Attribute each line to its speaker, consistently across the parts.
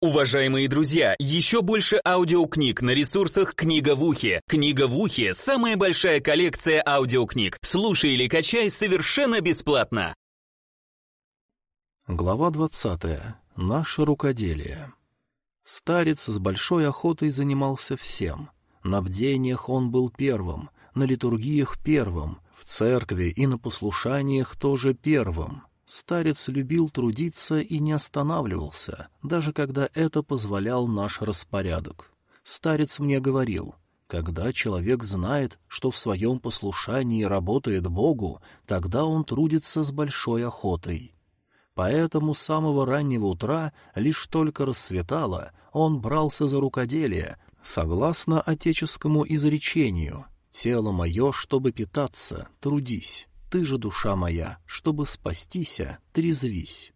Speaker 1: Уважаемые друзья, еще больше аудиокниг на ресурсах «Книга в ухе». «Книга в ухе» — самая большая коллекция аудиокниг. Слушай или качай совершенно бесплатно.
Speaker 2: Глава двадцатая. Наше рукоделие. Старец с большой охотой занимался всем. На бдениях он был первым, на литургиях первым, в церкви и на послушаниях тоже первым. Старец любил трудиться и не останавливался, даже когда это позволял наш распорядок. Старец мне говорил, когда человек знает, что в своем послушании работает Богу, тогда он трудится с большой охотой. Поэтому с самого раннего утра, лишь только рассветало, он брался за рукоделие, согласно отеческому изречению «Тело мое, чтобы питаться, трудись». Ты же, душа моя, чтобы спастися, трезвись.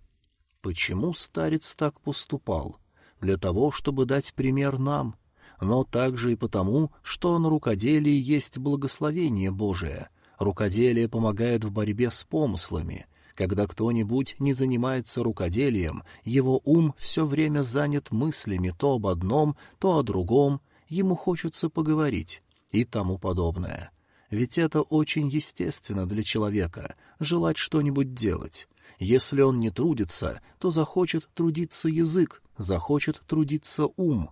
Speaker 2: Почему старец так поступал? Для того, чтобы дать пример нам, но также и потому, что на рукоделии есть благословение Божие. Рукоделие помогает в борьбе с помыслами. Когда кто-нибудь не занимается рукоделием, его ум все время занят мыслями то об одном, то о другом, ему хочется поговорить и тому подобное. Ведь это очень естественно для человека — желать что-нибудь делать. Если он не трудится, то захочет трудиться язык, захочет трудиться ум.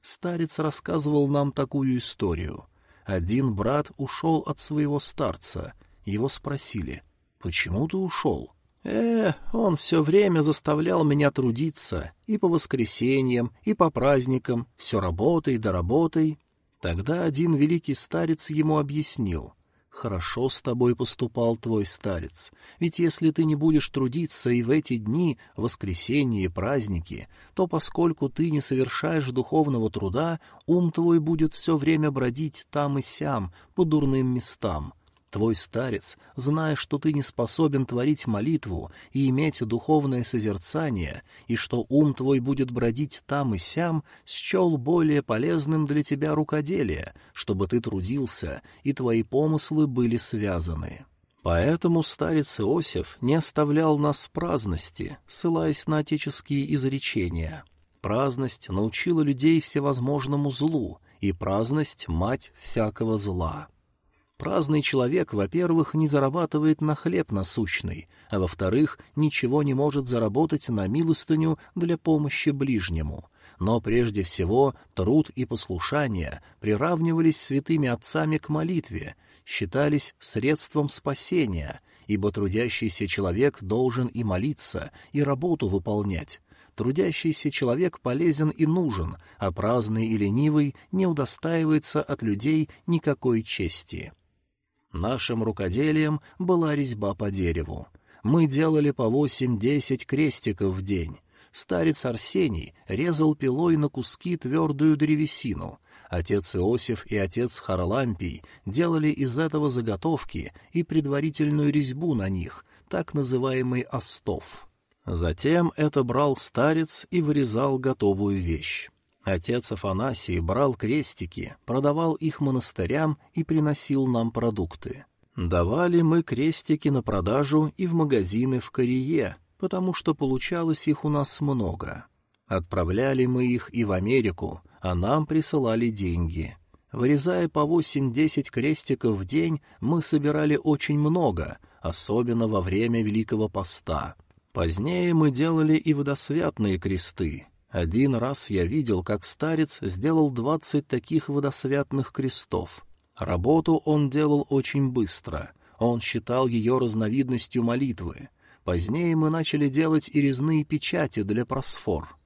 Speaker 2: Старец рассказывал нам такую историю. Один брат ушел от своего старца. Его спросили, «Почему ты ушел?» «Э, он все время заставлял меня трудиться, и по воскресеньям, и по праздникам, все работай да работай, Тогда один великий старец ему объяснил. «Хорошо с тобой поступал твой старец, ведь если ты не будешь трудиться и в эти дни, воскресенье и праздники, то поскольку ты не совершаешь духовного труда, ум твой будет все время бродить там и сям, по дурным местам, Твой старец, зная, что ты не способен творить молитву и иметь духовное созерцание, и что ум твой будет бродить там и сям, счел более полезным для тебя рукоделие, чтобы ты трудился, и твои помыслы были связаны. Поэтому старец Иосиф не оставлял нас в праздности, ссылаясь на отеческие изречения. Праздность научила людей всевозможному злу, и праздность — мать всякого зла. Праздный человек, во-первых, не зарабатывает на хлеб насущный, а во-вторых, ничего не может заработать на милостыню для помощи ближнему. Но прежде всего труд и послушание приравнивались святыми отцами к молитве, считались средством спасения, ибо трудящийся человек должен и молиться, и работу выполнять. Трудящийся человек полезен и нужен, а праздный и ленивый не удостаивается от людей никакой чести. Нашим рукоделием была резьба по дереву. Мы делали по восемь-десять крестиков в день. Старец Арсений резал пилой на куски твердую древесину. Отец Иосиф и отец Харлампий делали из этого заготовки и предварительную резьбу на них, так называемый остов. Затем это брал старец и вырезал готовую вещь. Отец Афанасий брал крестики, продавал их монастырям и приносил нам продукты. Давали мы крестики на продажу и в магазины в Корее, потому что получалось их у нас много. Отправляли мы их и в Америку, а нам присылали деньги. Вырезая по восемь-десять крестиков в день, мы собирали очень много, особенно во время Великого Поста. Позднее мы делали и водосвятные кресты, один раз я видел, как старец сделал двадцать таких водосвятных крестов. Работу он делал очень быстро. Он считал ее разновидностью молитвы. Позднее мы начали делать и резные печати для просфор.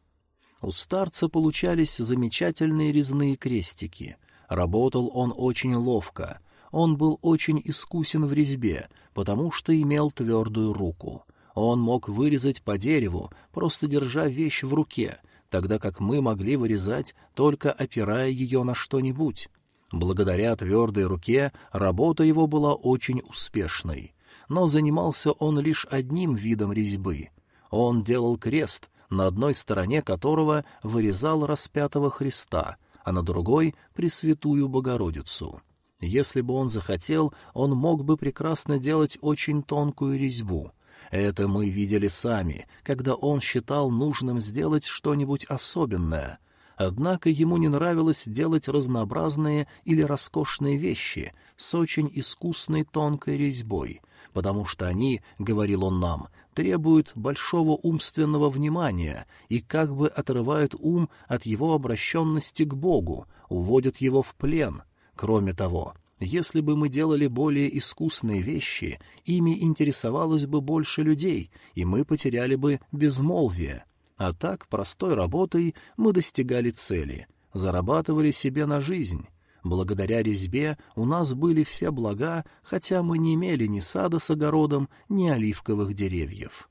Speaker 2: У старца получались замечательные резные крестики. Работал он очень ловко. Он был очень искусен в резьбе, потому что имел твердую руку. Он мог вырезать по дереву, просто держа вещь в руке, тогда как мы могли вырезать, только опирая ее на что-нибудь. Благодаря твердой руке работа его была очень успешной. Но занимался он лишь одним видом резьбы. Он делал крест, на одной стороне которого вырезал распятого Христа, а на другой — Пресвятую Богородицу. Если бы он захотел, он мог бы прекрасно делать очень тонкую резьбу — Это мы видели сами, когда он считал нужным сделать что-нибудь особенное. Однако ему не нравилось делать разнообразные или роскошные вещи с очень искусной тонкой резьбой, потому что они, — говорил он нам, — требуют большого умственного внимания и как бы отрывают ум от его обращенности к Богу, уводят его в плен. Кроме того, если бы мы делали более искусные вещи, ими интересовалось бы больше людей, и мы потеряли бы безмолвие. А так, простой работой мы достигали цели, зарабатывали себе на жизнь. Благодаря резьбе у нас были все блага, хотя мы не имели ни сада с огородом, ни оливковых деревьев.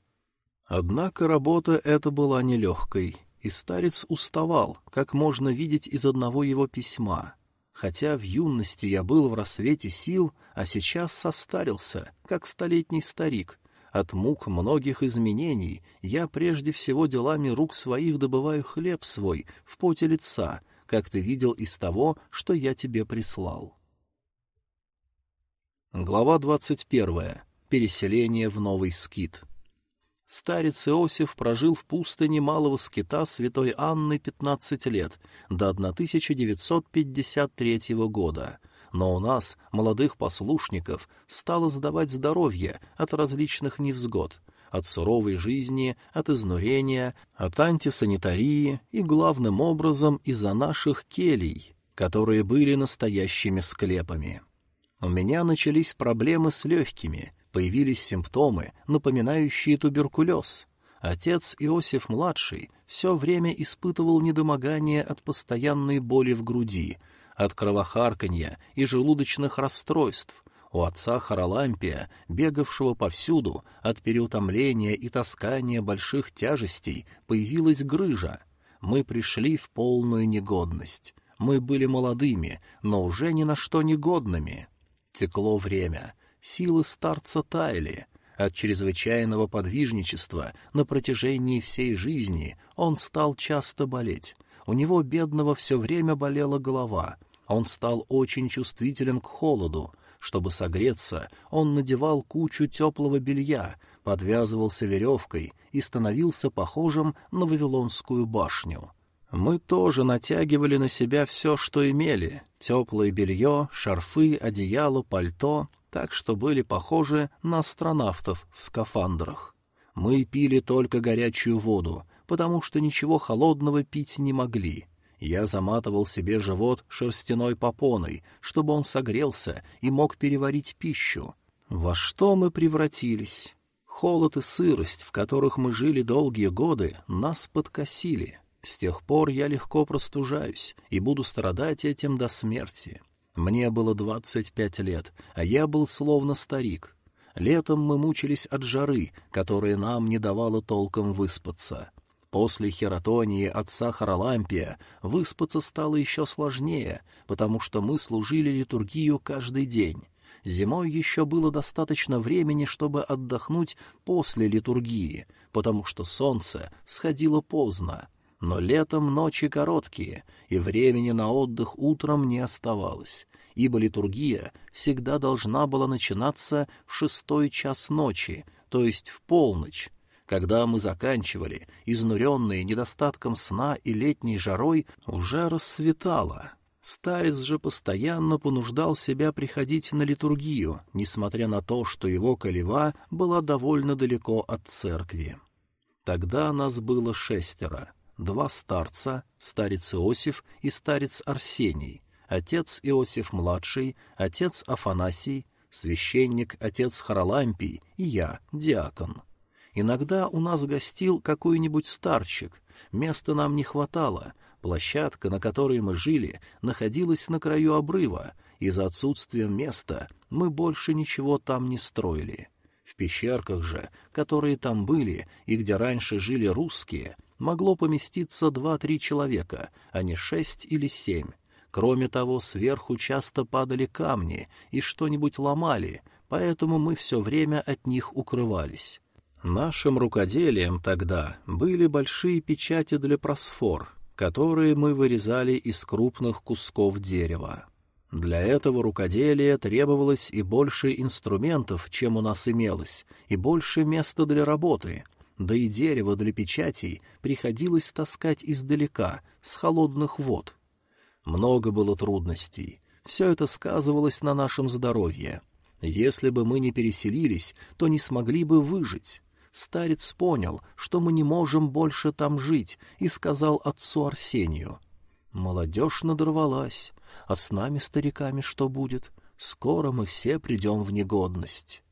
Speaker 2: Однако работа эта была нелегкой, и старец уставал, как можно видеть из одного его письма. Хотя в юности я был в рассвете сил, а сейчас состарился, как столетний старик. От мук многих изменений я прежде всего делами рук своих добываю хлеб свой в поте лица, как ты видел из того, что я тебе прислал. Глава двадцать первая. Переселение в новый скит. Старец Иосиф прожил в пустыне малого скита святой Анны 15 лет, до 1953 года. Но у нас, молодых послушников, стало сдавать здоровье от различных невзгод, от суровой жизни, от изнурения, от антисанитарии и, главным образом, из-за наших келей, которые были настоящими склепами. У меня начались проблемы с легкими, Появились симптомы, напоминающие туберкулез. Отец Иосиф-младший все время испытывал недомогание от постоянной боли в груди, от кровохарканья и желудочных расстройств. У отца Харалампия, бегавшего повсюду, от переутомления и таскания больших тяжестей, появилась грыжа. Мы пришли в полную негодность. Мы были молодыми, но уже ни на что негодными. Текло время — Силы старца таяли. От чрезвычайного подвижничества на протяжении всей жизни он стал часто болеть. У него, бедного, все время болела голова. Он стал очень чувствителен к холоду. Чтобы согреться, он надевал кучу теплого белья, подвязывался веревкой и становился похожим на Вавилонскую башню. Мы тоже натягивали на себя все, что имели — теплое белье, шарфы, одеяло, пальто, так что были похожи на астронавтов в скафандрах. Мы пили только горячую воду, потому что ничего холодного пить не могли. Я заматывал себе живот шерстяной попоной, чтобы он согрелся и мог переварить пищу. Во что мы превратились? Холод и сырость, в которых мы жили долгие годы, нас подкосили. С тех пор я легко простужаюсь и буду страдать этим до смерти. Мне было двадцать пять лет, а я был словно старик. Летом мы мучились от жары, которая нам не давала толком выспаться. После хератонии отца Харалампия выспаться стало еще сложнее, потому что мы служили литургию каждый день. Зимой еще было достаточно времени, чтобы отдохнуть после литургии, потому что солнце сходило поздно. Но летом ночи короткие, и времени на отдых утром не оставалось, ибо литургия всегда должна была начинаться в шестой час ночи, то есть в полночь. Когда мы заканчивали, изнуренные недостатком сна и летней жарой, уже рассветало. Старец же постоянно понуждал себя приходить на литургию, несмотря на то, что его колева была довольно далеко от церкви. Тогда нас было шестеро — два старца, старец Иосиф и старец Арсений, отец Иосиф-младший, отец Афанасий, священник, отец Харалампий и я, диакон. Иногда у нас гостил какой-нибудь старчик, места нам не хватало, площадка, на которой мы жили, находилась на краю обрыва, и за отсутствием места мы больше ничего там не строили. В пещерках же, которые там были и где раньше жили русские, могло поместиться два-три человека, а не шесть или семь. Кроме того, сверху часто падали камни и что-нибудь ломали, поэтому мы все время от них укрывались. Нашим рукоделием тогда были большие печати для просфор, которые мы вырезали из крупных кусков дерева. Для этого рукоделия требовалось и больше инструментов, чем у нас имелось, и больше места для работы, да и дерево для печатей приходилось таскать издалека, с холодных вод. Много было трудностей. Все это сказывалось на нашем здоровье. Если бы мы не переселились, то не смогли бы выжить. Старец понял, что мы не можем больше там жить, и сказал отцу Арсению. Молодежь надорвалась. А с нами, стариками, что будет? Скоро мы все придем в негодность.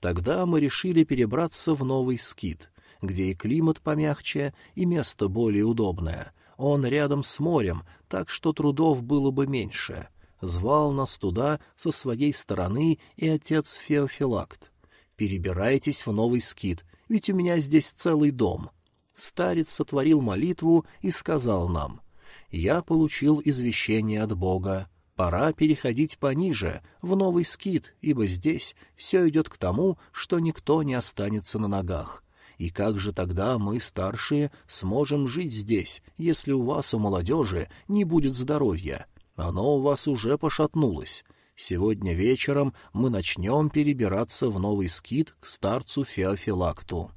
Speaker 2: Тогда мы решили перебраться в новый скит, где и климат помягче, и место более удобное. Он рядом с морем, так что трудов было бы меньше. Звал нас туда со своей стороны и отец Феофилакт. «Перебирайтесь в новый скит, ведь у меня здесь целый дом». Старец сотворил молитву и сказал нам, я получил извещение от Бога. Пора переходить пониже, в новый скит, ибо здесь все идет к тому, что никто не останется на ногах. И как же тогда мы, старшие, сможем жить здесь, если у вас, у молодежи, не будет здоровья? Оно у вас уже пошатнулось. Сегодня вечером мы начнем перебираться в новый скит к старцу Феофилакту.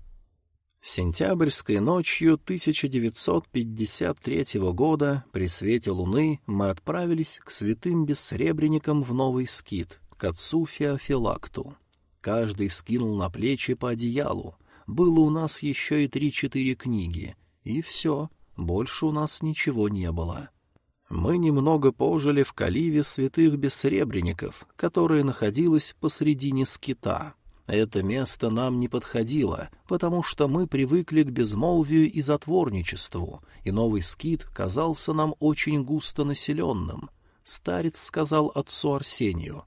Speaker 2: Сентябрьской ночью 1953 года при свете луны мы отправились к святым бессребреникам в Новый Скит, к отцу Феофилакту. Каждый вскинул на плечи по одеялу. Было у нас еще и три-четыре книги. И все, больше у нас ничего не было. Мы немного пожили в каливе святых бессребреников, которая находилась посредине скита. Это место нам не подходило, потому что мы привыкли к безмолвию и затворничеству, и новый скит казался нам очень густо населенным. Старец сказал отцу Арсению,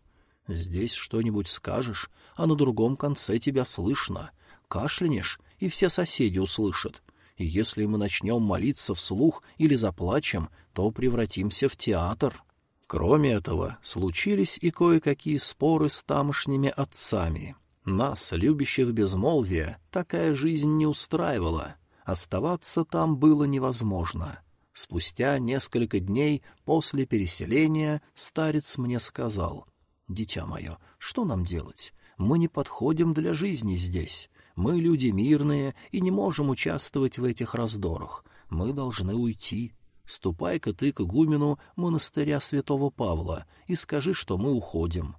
Speaker 2: «Здесь что-нибудь скажешь, а на другом конце тебя слышно. Кашлянешь, и все соседи услышат. И если мы начнем молиться вслух или заплачем, то превратимся в театр». Кроме этого, случились и кое-какие споры с тамошними отцами. Нас, любящих безмолвия, такая жизнь не устраивала. Оставаться там было невозможно. Спустя несколько дней после переселения старец мне сказал, «Дитя мое, что нам делать? Мы не подходим для жизни здесь. Мы люди мирные и не можем участвовать в этих раздорах. Мы должны уйти. Ступай-ка ты к игумену монастыря святого Павла и скажи, что мы уходим.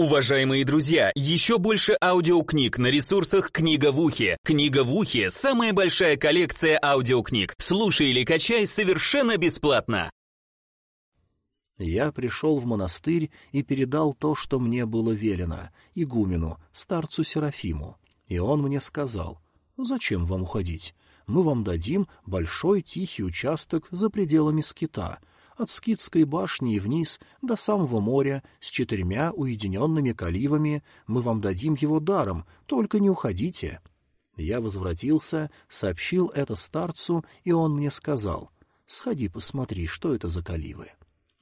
Speaker 1: Уважаемые друзья, еще больше аудиокниг на ресурсах «Книга в ухе». «Книга в ухе» — самая большая коллекция аудиокниг. Слушай или качай совершенно бесплатно.
Speaker 2: Я пришел в монастырь и передал то, что мне было велено, игумену, старцу Серафиму. И он мне сказал, «Зачем вам уходить? Мы вам дадим большой тихий участок за пределами скита — от Скидской башни и вниз до самого моря с четырьмя уединенными каливами. Мы вам дадим его даром, только не уходите». Я возвратился, сообщил это старцу, и он мне сказал, «Сходи посмотри, что это за каливы».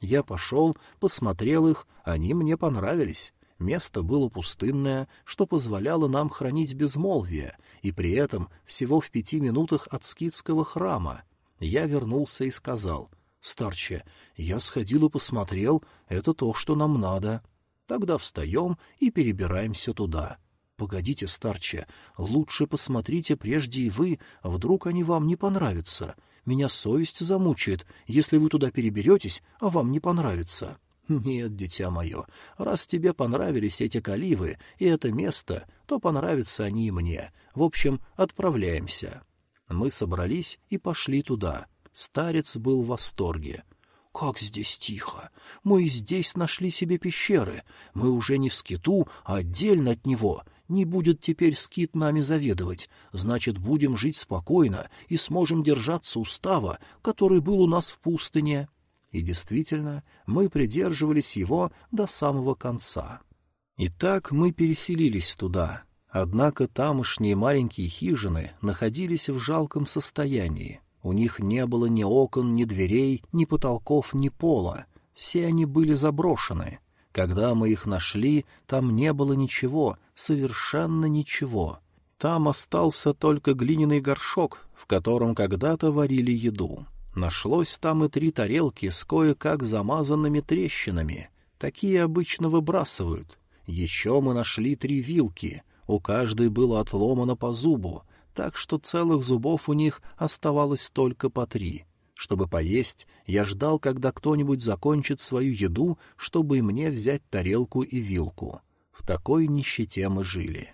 Speaker 2: Я пошел, посмотрел их, они мне понравились. Место было пустынное, что позволяло нам хранить безмолвие, и при этом всего в пяти минутах от скидского храма. Я вернулся и сказал, Старче, я сходил и посмотрел, это то, что нам надо. Тогда встаем и перебираемся туда. Погодите, старче, лучше посмотрите прежде и вы, вдруг они вам не понравятся. Меня совесть замучает, если вы туда переберетесь, а вам не понравится. Нет, дитя мое, раз тебе понравились эти каливы и это место, то понравятся они и мне. В общем, отправляемся. Мы собрались и пошли туда. Старец был в восторге. «Как здесь тихо! Мы и здесь нашли себе пещеры. Мы уже не в скиту, а отдельно от него. Не будет теперь скит нами заведовать. Значит, будем жить спокойно и сможем держаться устава, который был у нас в пустыне». И действительно, мы придерживались его до самого конца. Итак, мы переселились туда. Однако тамошние маленькие хижины находились в жалком состоянии. У них не было ни окон, ни дверей, ни потолков, ни пола. Все они были заброшены. Когда мы их нашли, там не было ничего, совершенно ничего. Там остался только глиняный горшок, в котором когда-то варили еду. Нашлось там и три тарелки с кое-как замазанными трещинами. Такие обычно выбрасывают. Еще мы нашли три вилки. У каждой было отломано по зубу, так что целых зубов у них оставалось только по три. Чтобы поесть, я ждал, когда кто-нибудь закончит свою еду, чтобы и мне взять тарелку и вилку. В такой нищете мы жили.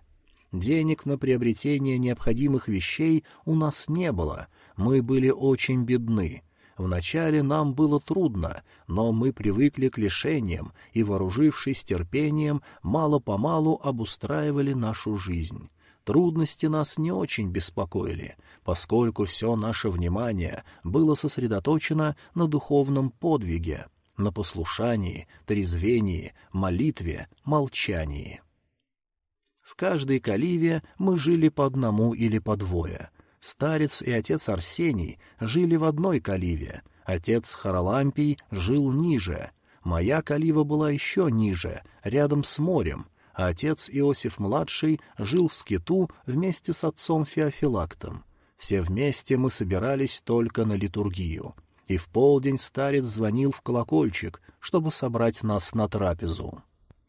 Speaker 2: Денег на приобретение необходимых вещей у нас не было, мы были очень бедны. Вначале нам было трудно, но мы привыкли к лишениям и, вооружившись терпением, мало-помалу обустраивали нашу жизнь. Трудности нас не очень беспокоили, поскольку все наше внимание было сосредоточено на духовном подвиге, на послушании, трезвении, молитве, молчании. В каждой каливе мы жили по одному или по двое. Старец и отец Арсений жили в одной каливе, отец Харалампий жил ниже. Моя калива была еще ниже, рядом с морем, а отец Иосиф-младший жил в скиту вместе с отцом Феофилактом. Все вместе мы собирались только на литургию. И в полдень старец звонил в колокольчик, чтобы собрать нас на трапезу.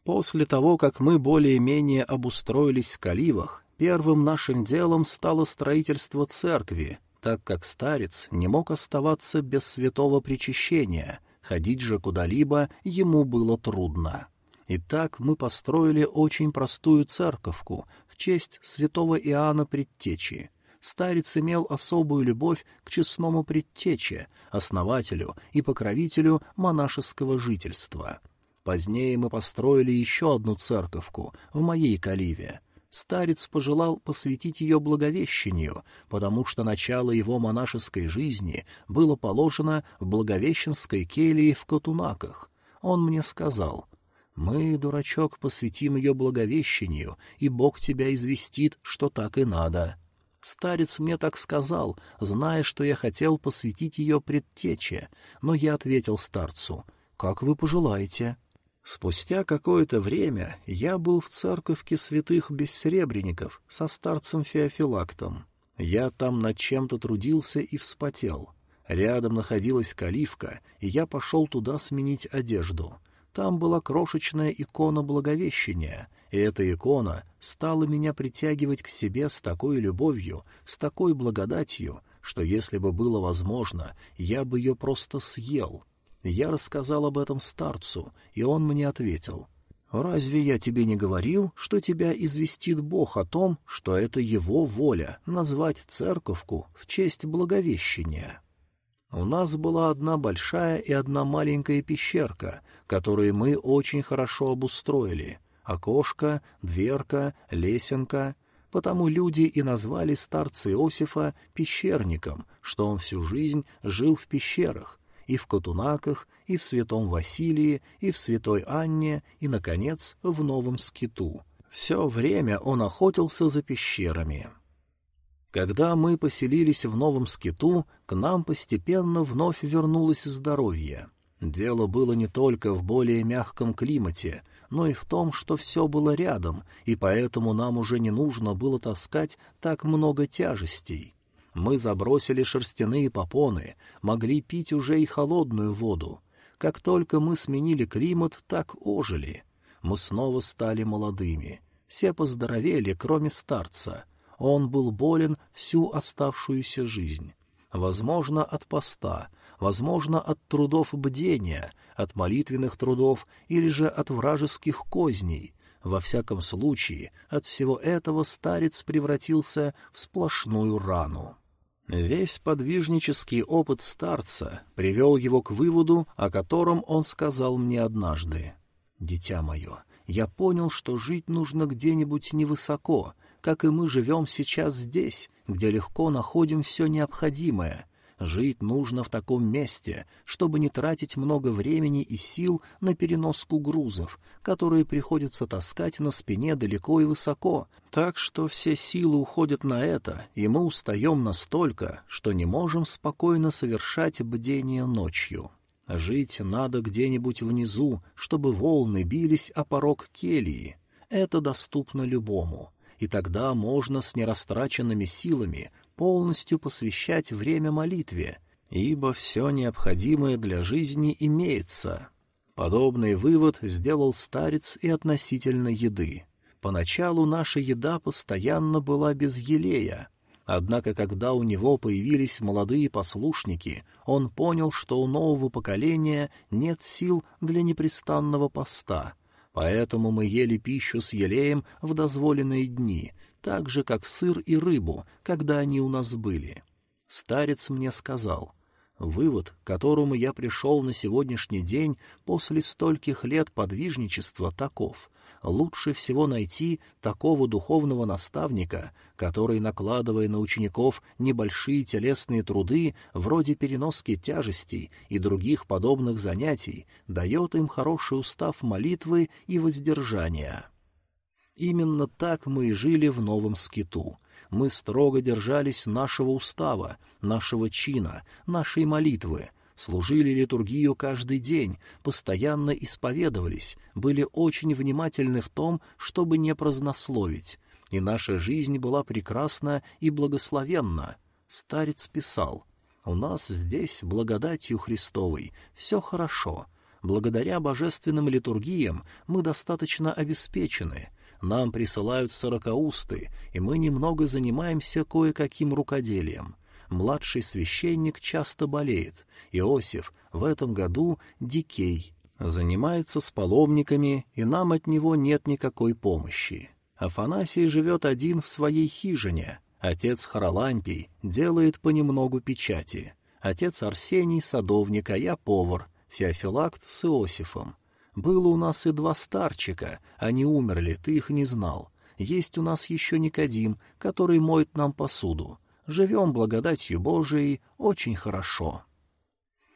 Speaker 2: После того, как мы более-менее обустроились в Каливах, первым нашим делом стало строительство церкви, так как старец не мог оставаться без святого причащения, ходить же куда-либо ему было трудно. Итак, мы построили очень простую церковку в честь святого Иоанна Предтечи. Старец имел особую любовь к честному Предтече, основателю и покровителю монашеского жительства. Позднее мы построили еще одну церковку в моей каливе. Старец пожелал посвятить ее Благовещению, потому что начало его монашеской жизни было положено в Благовещенской келии в Катунаках. Он мне сказал — мы, дурачок, посвятим ее благовещению, и Бог тебя известит, что так и надо. Старец мне так сказал, зная, что я хотел посвятить ее предтече, но я ответил старцу, «Как вы пожелаете». Спустя какое-то время я был в церковке святых бессребренников со старцем Феофилактом. Я там над чем-то трудился и вспотел. Рядом находилась каливка, и я пошел туда сменить одежду. Там была крошечная икона Благовещения, и эта икона стала меня притягивать к себе с такой любовью, с такой благодатью, что если бы было возможно, я бы ее просто съел. Я рассказал об этом старцу, и он мне ответил. «Разве я тебе не говорил, что тебя известит Бог о том, что это его воля назвать церковку в честь Благовещения?» У нас была одна большая и одна маленькая пещерка, которые мы очень хорошо обустроили. Окошко, дверка, лесенка. Потому люди и назвали старца Иосифа пещерником, что он всю жизнь жил в пещерах, и в Катунаках, и в Святом Василии, и в Святой Анне, и, наконец, в Новом Скиту. Все время он охотился за пещерами. Когда мы поселились в новом скиту, к нам постепенно вновь вернулось здоровье. Дело было не только в более мягком климате, но и в том, что все было рядом, и поэтому нам уже не нужно было таскать так много тяжестей. Мы забросили шерстяные попоны, могли пить уже и холодную воду. Как только мы сменили климат, так ожили. Мы снова стали молодыми. Все поздоровели, кроме старца — он был болен всю оставшуюся жизнь. Возможно, от поста, возможно, от трудов бдения, от молитвенных трудов или же от вражеских козней. Во всяком случае, от всего этого старец превратился в сплошную рану. Весь подвижнический опыт старца привел его к выводу, о котором он сказал мне однажды. «Дитя мое, я понял, что жить нужно где-нибудь невысоко, как и мы живем сейчас здесь, где легко находим все необходимое. Жить нужно в таком месте, чтобы не тратить много времени и сил на переноску грузов, которые приходится таскать на спине далеко и высоко, так что все силы уходят на это, и мы устаем настолько, что не можем спокойно совершать бдение ночью. Жить надо где-нибудь внизу, чтобы волны бились о порог кельи. Это доступно любому и тогда можно с нерастраченными силами полностью посвящать время молитве, ибо все необходимое для жизни имеется. Подобный вывод сделал старец и относительно еды. Поначалу наша еда постоянно была без елея, однако когда у него появились молодые послушники, он понял, что у нового поколения нет сил для непрестанного поста, поэтому мы ели пищу с елеем в дозволенные дни, так же, как сыр и рыбу, когда они у нас были. Старец мне сказал, Вывод, к которому я пришел на сегодняшний день после стольких лет подвижничества, таков. Лучше всего найти такого духовного наставника, который, накладывая на учеников небольшие телесные труды, вроде переноски тяжестей и других подобных занятий, дает им хороший устав молитвы и воздержания. Именно так мы и жили в новом скиту — мы строго держались нашего устава, нашего чина, нашей молитвы, служили литургию каждый день, постоянно исповедовались, были очень внимательны в том, чтобы не празднословить, и наша жизнь была прекрасна и благословенна. Старец писал, «У нас здесь, благодатью Христовой, все хорошо». Благодаря божественным литургиям мы достаточно обеспечены, нам присылают сорокаусты, и мы немного занимаемся кое-каким рукоделием. Младший священник часто болеет. Иосиф в этом году дикей. Занимается с паломниками, и нам от него нет никакой помощи. Афанасий живет один в своей хижине. Отец Харалампий делает понемногу печати. Отец Арсений — садовник, а я — повар. Феофилакт с Иосифом. Было у нас и два старчика, они умерли, ты их не знал. Есть у нас еще Никодим, который моет нам посуду. Живем благодатью Божией очень хорошо.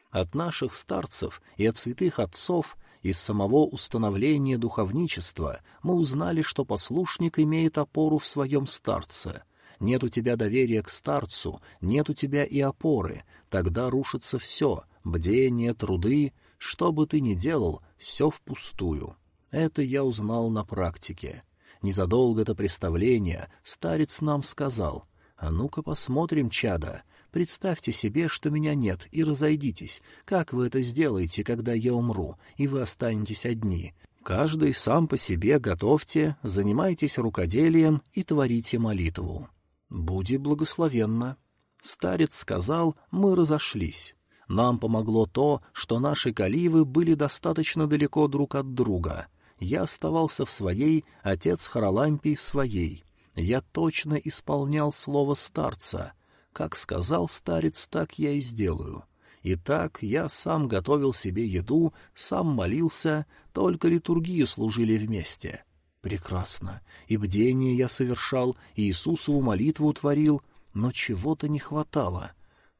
Speaker 2: От наших старцев и от святых отцов из самого установления духовничества мы узнали, что послушник имеет опору в своем старце. Нет у тебя доверия к старцу, нет у тебя и опоры, тогда рушится все — бдение, труды, что бы ты ни делал, все впустую. Это я узнал на практике. Незадолго до представления старец нам сказал, «А ну-ка посмотрим, чада, представьте себе, что меня нет, и разойдитесь. Как вы это сделаете, когда я умру, и вы останетесь одни? Каждый сам по себе готовьте, занимайтесь рукоделием и творите молитву. Буди благословенно». Старец сказал, мы разошлись. Нам помогло то, что наши каливы были достаточно далеко друг от друга. Я оставался в своей, отец Харалампий в своей. Я точно исполнял слово старца. Как сказал старец, так я и сделаю. Итак, я сам готовил себе еду, сам молился, только литургию служили вместе. Прекрасно. И бдение я совершал, и Иисусову молитву творил, но чего-то не хватало.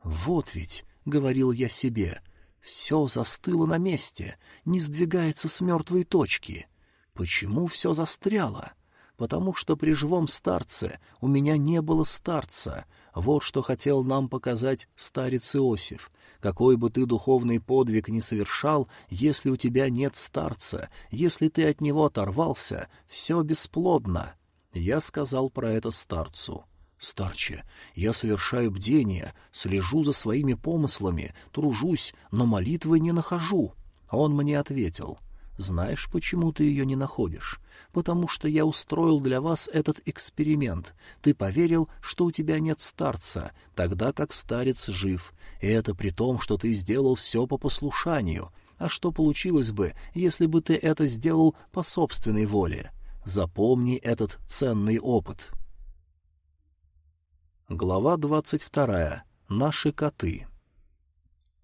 Speaker 2: Вот ведь — говорил я себе. «Все застыло на месте, не сдвигается с мертвой точки. Почему все застряло? Потому что при живом старце у меня не было старца. Вот что хотел нам показать старец Иосиф. Какой бы ты духовный подвиг ни совершал, если у тебя нет старца, если ты от него оторвался, все бесплодно». Я сказал про это старцу. Старче, я совершаю бдение, слежу за своими помыслами, тружусь, но молитвы не нахожу. Он мне ответил, знаешь, почему ты ее не находишь? Потому что я устроил для вас этот эксперимент. Ты поверил, что у тебя нет старца, тогда как старец жив. И это при том, что ты сделал все по послушанию. А что получилось бы, если бы ты это сделал по собственной воле? Запомни этот ценный опыт». Глава двадцать вторая. Наши коты.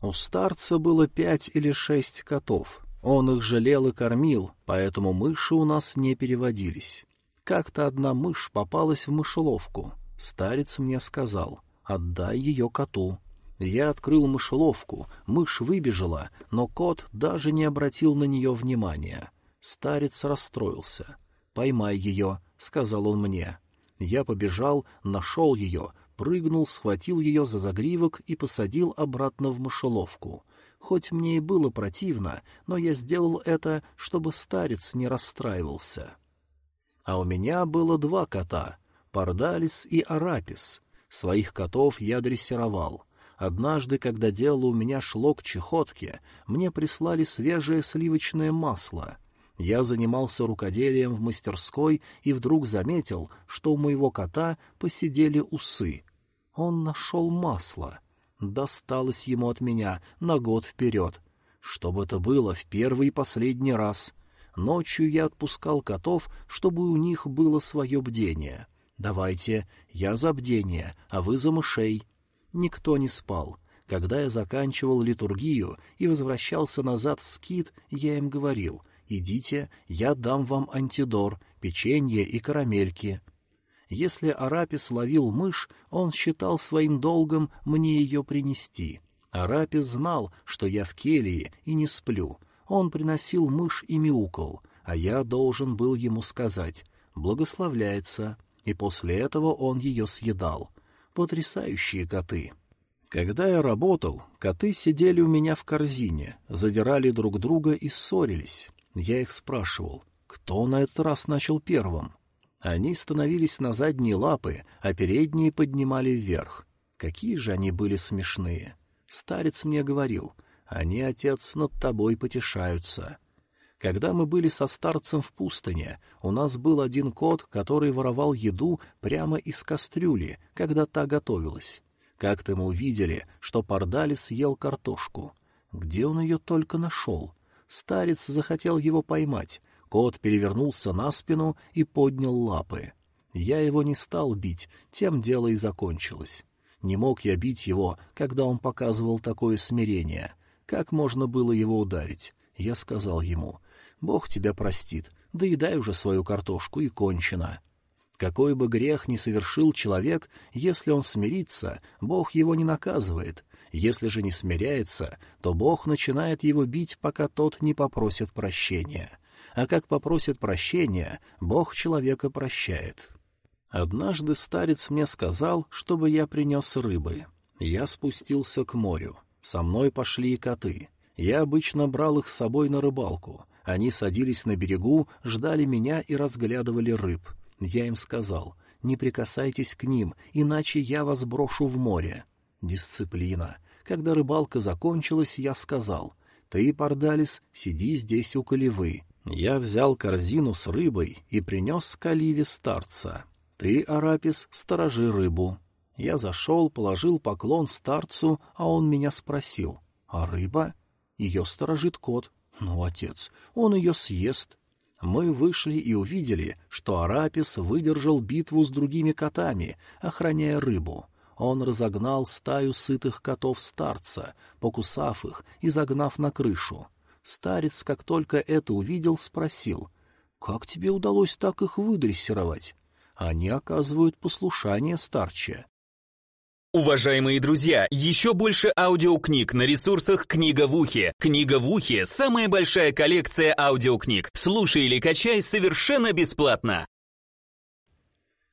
Speaker 2: У старца было пять или шесть котов. Он их жалел и кормил, поэтому мыши у нас не переводились. Как-то одна мышь попалась в мышеловку. Старец мне сказал, отдай ее коту. Я открыл мышеловку, мышь выбежала, но кот даже не обратил на нее внимания. Старец расстроился. «Поймай ее», — сказал он мне. Я побежал, нашел ее, прыгнул, схватил ее за загривок и посадил обратно в мышеловку. Хоть мне и было противно, но я сделал это, чтобы старец не расстраивался. А у меня было два кота — Пардалис и Арапис. Своих котов я дрессировал. Однажды, когда дело у меня шло к чехотке, мне прислали свежее сливочное масло. Я занимался рукоделием в мастерской и вдруг заметил, что у моего кота посидели усы. Он нашел масло. Досталось ему от меня на год вперед. Чтобы это было в первый и последний раз. Ночью я отпускал котов, чтобы у них было свое бдение. «Давайте, я за бдение, а вы за мышей». Никто не спал. Когда я заканчивал литургию и возвращался назад в скит, я им говорил — «Идите, я дам вам антидор, печенье и карамельки». Если Арапис ловил мышь, он считал своим долгом мне ее принести. Арапис знал, что я в келье и не сплю. Он приносил мышь и мяукал, а я должен был ему сказать «благословляется», и после этого он ее съедал. Потрясающие коты. Когда я работал, коты сидели у меня в корзине, задирали друг друга и ссорились. Я их спрашивал, кто на этот раз начал первым. Они становились на задние лапы, а передние поднимали вверх. Какие же они были смешные. Старец мне говорил, они, отец, над тобой потешаются. Когда мы были со старцем в пустыне, у нас был один кот, который воровал еду прямо из кастрюли, когда та готовилась. Как-то мы увидели, что Пардали съел картошку. Где он ее только нашел? Старец захотел его поймать. Кот перевернулся на спину и поднял лапы. Я его не стал бить, тем дело и закончилось. Не мог я бить его, когда он показывал такое смирение. Как можно было его ударить? Я сказал ему, «Бог тебя простит, доедай уже свою картошку и кончено». Какой бы грех ни совершил человек, если он смирится, Бог его не наказывает, если же не смиряется, то Бог начинает его бить, пока тот не попросит прощения. А как попросит прощения, Бог человека прощает. Однажды старец мне сказал, чтобы я принес рыбы. Я спустился к морю. Со мной пошли и коты. Я обычно брал их с собой на рыбалку. Они садились на берегу, ждали меня и разглядывали рыб. Я им сказал, не прикасайтесь к ним, иначе я вас брошу в море. Дисциплина. Когда рыбалка закончилась, я сказал, «Ты, Пардалис, сиди здесь у Каливы». Я взял корзину с рыбой и принес Каливе старца. «Ты, Арапис, сторожи рыбу». Я зашел, положил поклон старцу, а он меня спросил, «А рыба?» «Ее сторожит кот». «Ну, отец, он ее съест». Мы вышли и увидели, что Арапис выдержал битву с другими котами, охраняя рыбу. Он разогнал стаю сытых котов старца, покусав их и загнав на крышу. Старец, как только это увидел, спросил, «Как тебе удалось так их выдрессировать?» Они оказывают послушание старче.
Speaker 1: Уважаемые друзья, еще больше аудиокниг на ресурсах «Книга в ухе». «Книга в ухе» — самая большая коллекция аудиокниг. Слушай или качай совершенно бесплатно.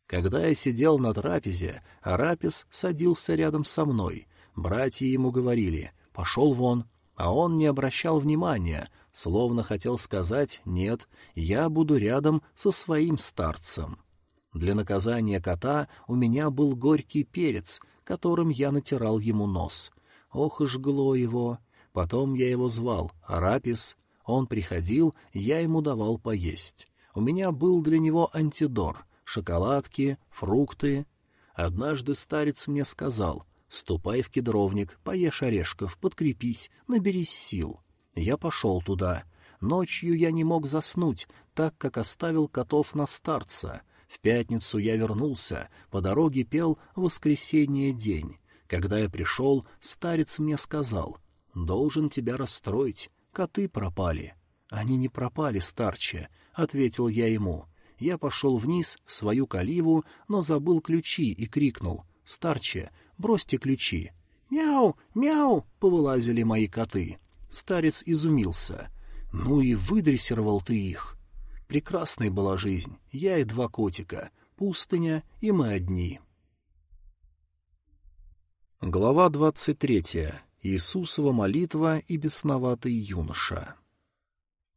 Speaker 2: Когда я сидел на трапезе, Арапис садился рядом со мной. Братья ему говорили «пошел вон», а он не обращал внимания, словно хотел сказать «нет, я буду рядом со своим старцем». Для наказания кота у меня был горький перец, которым я натирал ему нос. Ох и жгло его. Потом я его звал Арапис. Он приходил, я ему давал поесть. У меня был для него антидор — шоколадки, фрукты. Однажды старец мне сказал, «Ступай в кедровник, поешь орешков, подкрепись, наберись сил». Я пошел туда. Ночью я не мог заснуть, так как оставил котов на старца. В пятницу я вернулся, по дороге пел «Воскресенье день». Когда я пришел, старец мне сказал, «Должен тебя расстроить, коты пропали». «Они не пропали, старче», — ответил я ему я пошел вниз в свою каливу, но забыл ключи и крикнул «Старче, бросьте ключи!» «Мяу! Мяу!» — повылазили мои коты. Старец изумился. «Ну и выдрессировал ты их!» Прекрасной была жизнь, я и два котика, пустыня, и мы одни. Глава двадцать третья. Иисусова молитва и бесноватый юноша.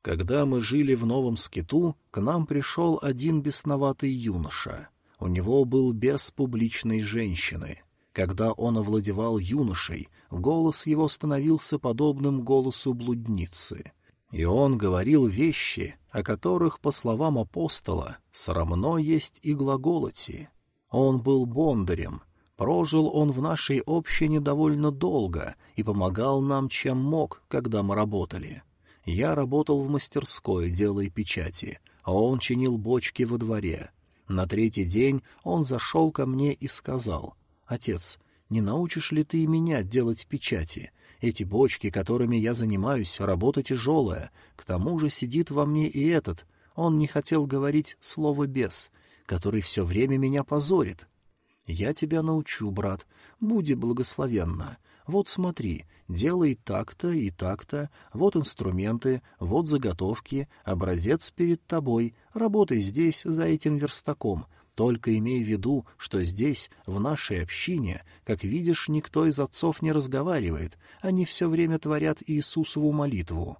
Speaker 2: Когда мы жили в Новом Скиту, к нам пришел один бесноватый юноша. У него был бес публичной женщины. Когда он овладевал юношей, голос его становился подобным голосу блудницы. И он говорил вещи, о которых, по словам апостола, срамно есть и глаголоти. Он был бондарем, прожил он в нашей общине довольно долго и помогал нам, чем мог, когда мы работали. Я работал в мастерской, делая печати, а он чинил бочки во дворе. На третий день он зашел ко мне и сказал, «Отец, не научишь ли ты меня делать печати? Эти бочки, которыми я занимаюсь, работа тяжелая. К тому же сидит во мне и этот. Он не хотел говорить слово «бес», который все время меня позорит. Я тебя научу, брат. Буди благословенна. Вот смотри, делай так-то и так-то, вот инструменты, вот заготовки, образец перед тобой, работай здесь за этим верстаком, только имей в виду, что здесь, в нашей общине, как видишь, никто из отцов не разговаривает, они все время творят Иисусову молитву.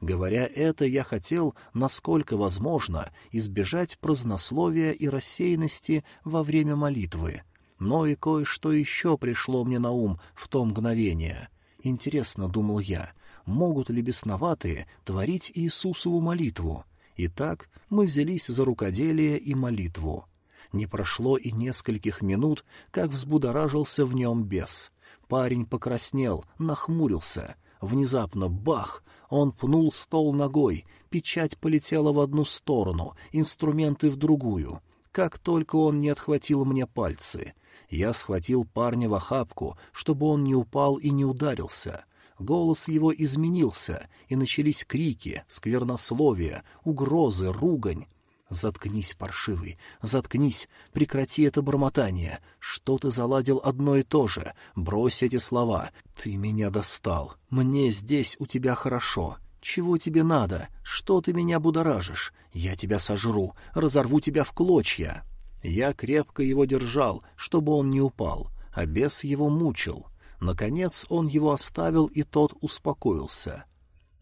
Speaker 2: Говоря это, я хотел, насколько возможно, избежать празднословия и рассеянности во время молитвы. Но и кое-что еще пришло мне на ум в то мгновение. Интересно, думал я, могут ли бесноватые творить Иисусову молитву? Итак, мы взялись за рукоделие и молитву. Не прошло и нескольких минут, как взбудоражился в нем бес. Парень покраснел, нахмурился. Внезапно бах! Он пнул стол ногой, печать полетела в одну сторону, инструменты в другую. Как только он не отхватил мне пальцы — я схватил парня в охапку, чтобы он не упал и не ударился. Голос его изменился, и начались крики, сквернословия, угрозы, ругань. «Заткнись, паршивый, заткнись, прекрати это бормотание. Что ты заладил одно и то же? Брось эти слова. Ты меня достал. Мне здесь у тебя хорошо. Чего тебе надо? Что ты меня будоражишь? Я тебя сожру, разорву тебя в клочья». Я крепко его держал, чтобы он не упал, а бес его мучил. Наконец он его оставил, и тот успокоился.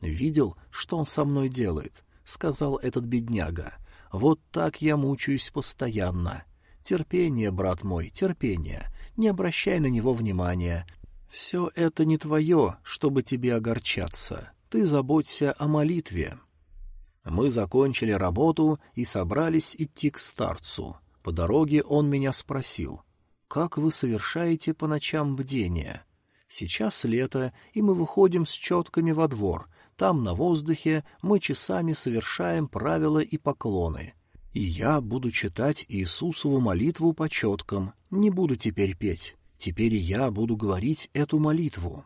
Speaker 2: «Видел, что он со мной делает?» — сказал этот бедняга. «Вот так я мучаюсь постоянно. Терпение, брат мой, терпение. Не обращай на него внимания. Все это не твое, чтобы тебе огорчаться. Ты заботься о молитве». Мы закончили работу и собрались идти к старцу. По дороге он меня спросил, «Как вы совершаете по ночам бдение?» «Сейчас лето, и мы выходим с четками во двор. Там, на воздухе, мы часами совершаем правила и поклоны. И я буду читать Иисусову молитву по четкам, не буду теперь петь. Теперь я буду говорить эту молитву».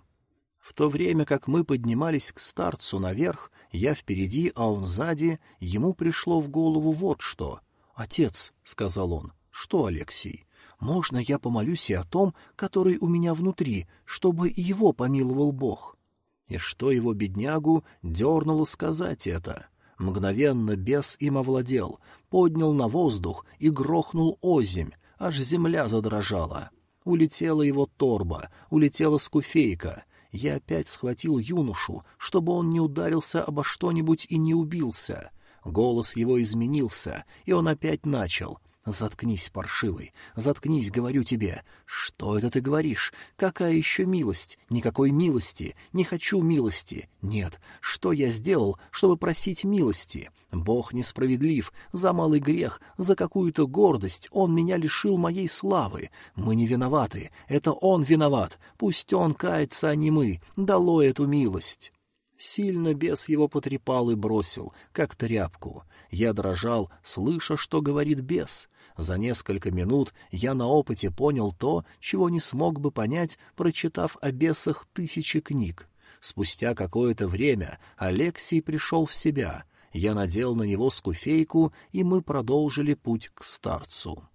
Speaker 2: В то время как мы поднимались к старцу наверх, я впереди, а он сзади, ему пришло в голову вот что — «Отец», — сказал он, — «что, Алексей, можно я помолюсь и о том, который у меня внутри, чтобы его помиловал Бог?» И что его беднягу дернуло сказать это? Мгновенно бес им овладел, поднял на воздух и грохнул озимь, аж земля задрожала. Улетела его торба, улетела скуфейка. Я опять схватил юношу, чтобы он не ударился обо что-нибудь и не убился. Голос его изменился, и он опять начал. «Заткнись, паршивый, заткнись, говорю тебе. Что это ты говоришь? Какая еще милость? Никакой милости. Не хочу милости. Нет. Что я сделал, чтобы просить милости? Бог несправедлив. За малый грех, за какую-то гордость Он меня лишил моей славы. Мы не виноваты. Это Он виноват. Пусть Он кается, а не мы. Дало эту милость». Сильно бес его потрепал и бросил, как тряпку. Я дрожал, слыша, что говорит бес. За несколько минут я на опыте понял то, чего не смог бы понять, прочитав о бесах тысячи книг. Спустя какое-то время Алексей пришел в себя. Я надел на него скуфейку, и мы продолжили путь к старцу.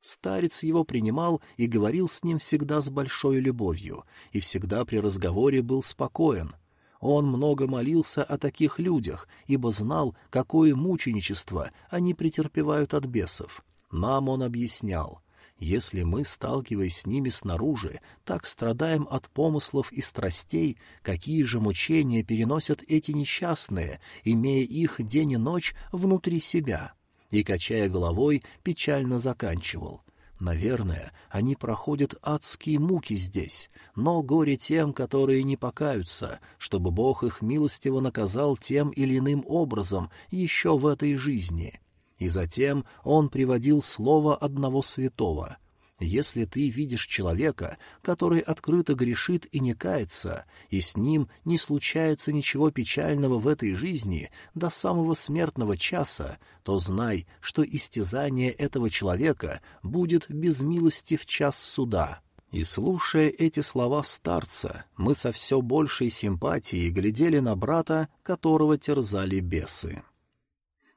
Speaker 2: Старец его принимал и говорил с ним всегда с большой любовью, и всегда при разговоре был спокоен — он много молился о таких людях, ибо знал, какое мученичество они претерпевают от бесов. Нам он объяснял. Если мы, сталкиваясь с ними снаружи, так страдаем от помыслов и страстей, какие же мучения переносят эти несчастные, имея их день и ночь внутри себя? И, качая головой, печально заканчивал. Наверное, они проходят адские муки здесь, но горе тем, которые не покаются, чтобы Бог их милостиво наказал тем или иным образом еще в этой жизни. И затем он приводил слово одного святого — если ты видишь человека, который открыто грешит и не кается, и с ним не случается ничего печального в этой жизни до самого смертного часа, то знай, что истязание этого человека будет без милости в час суда». И, слушая эти слова старца, мы со все большей симпатией глядели на брата, которого терзали бесы.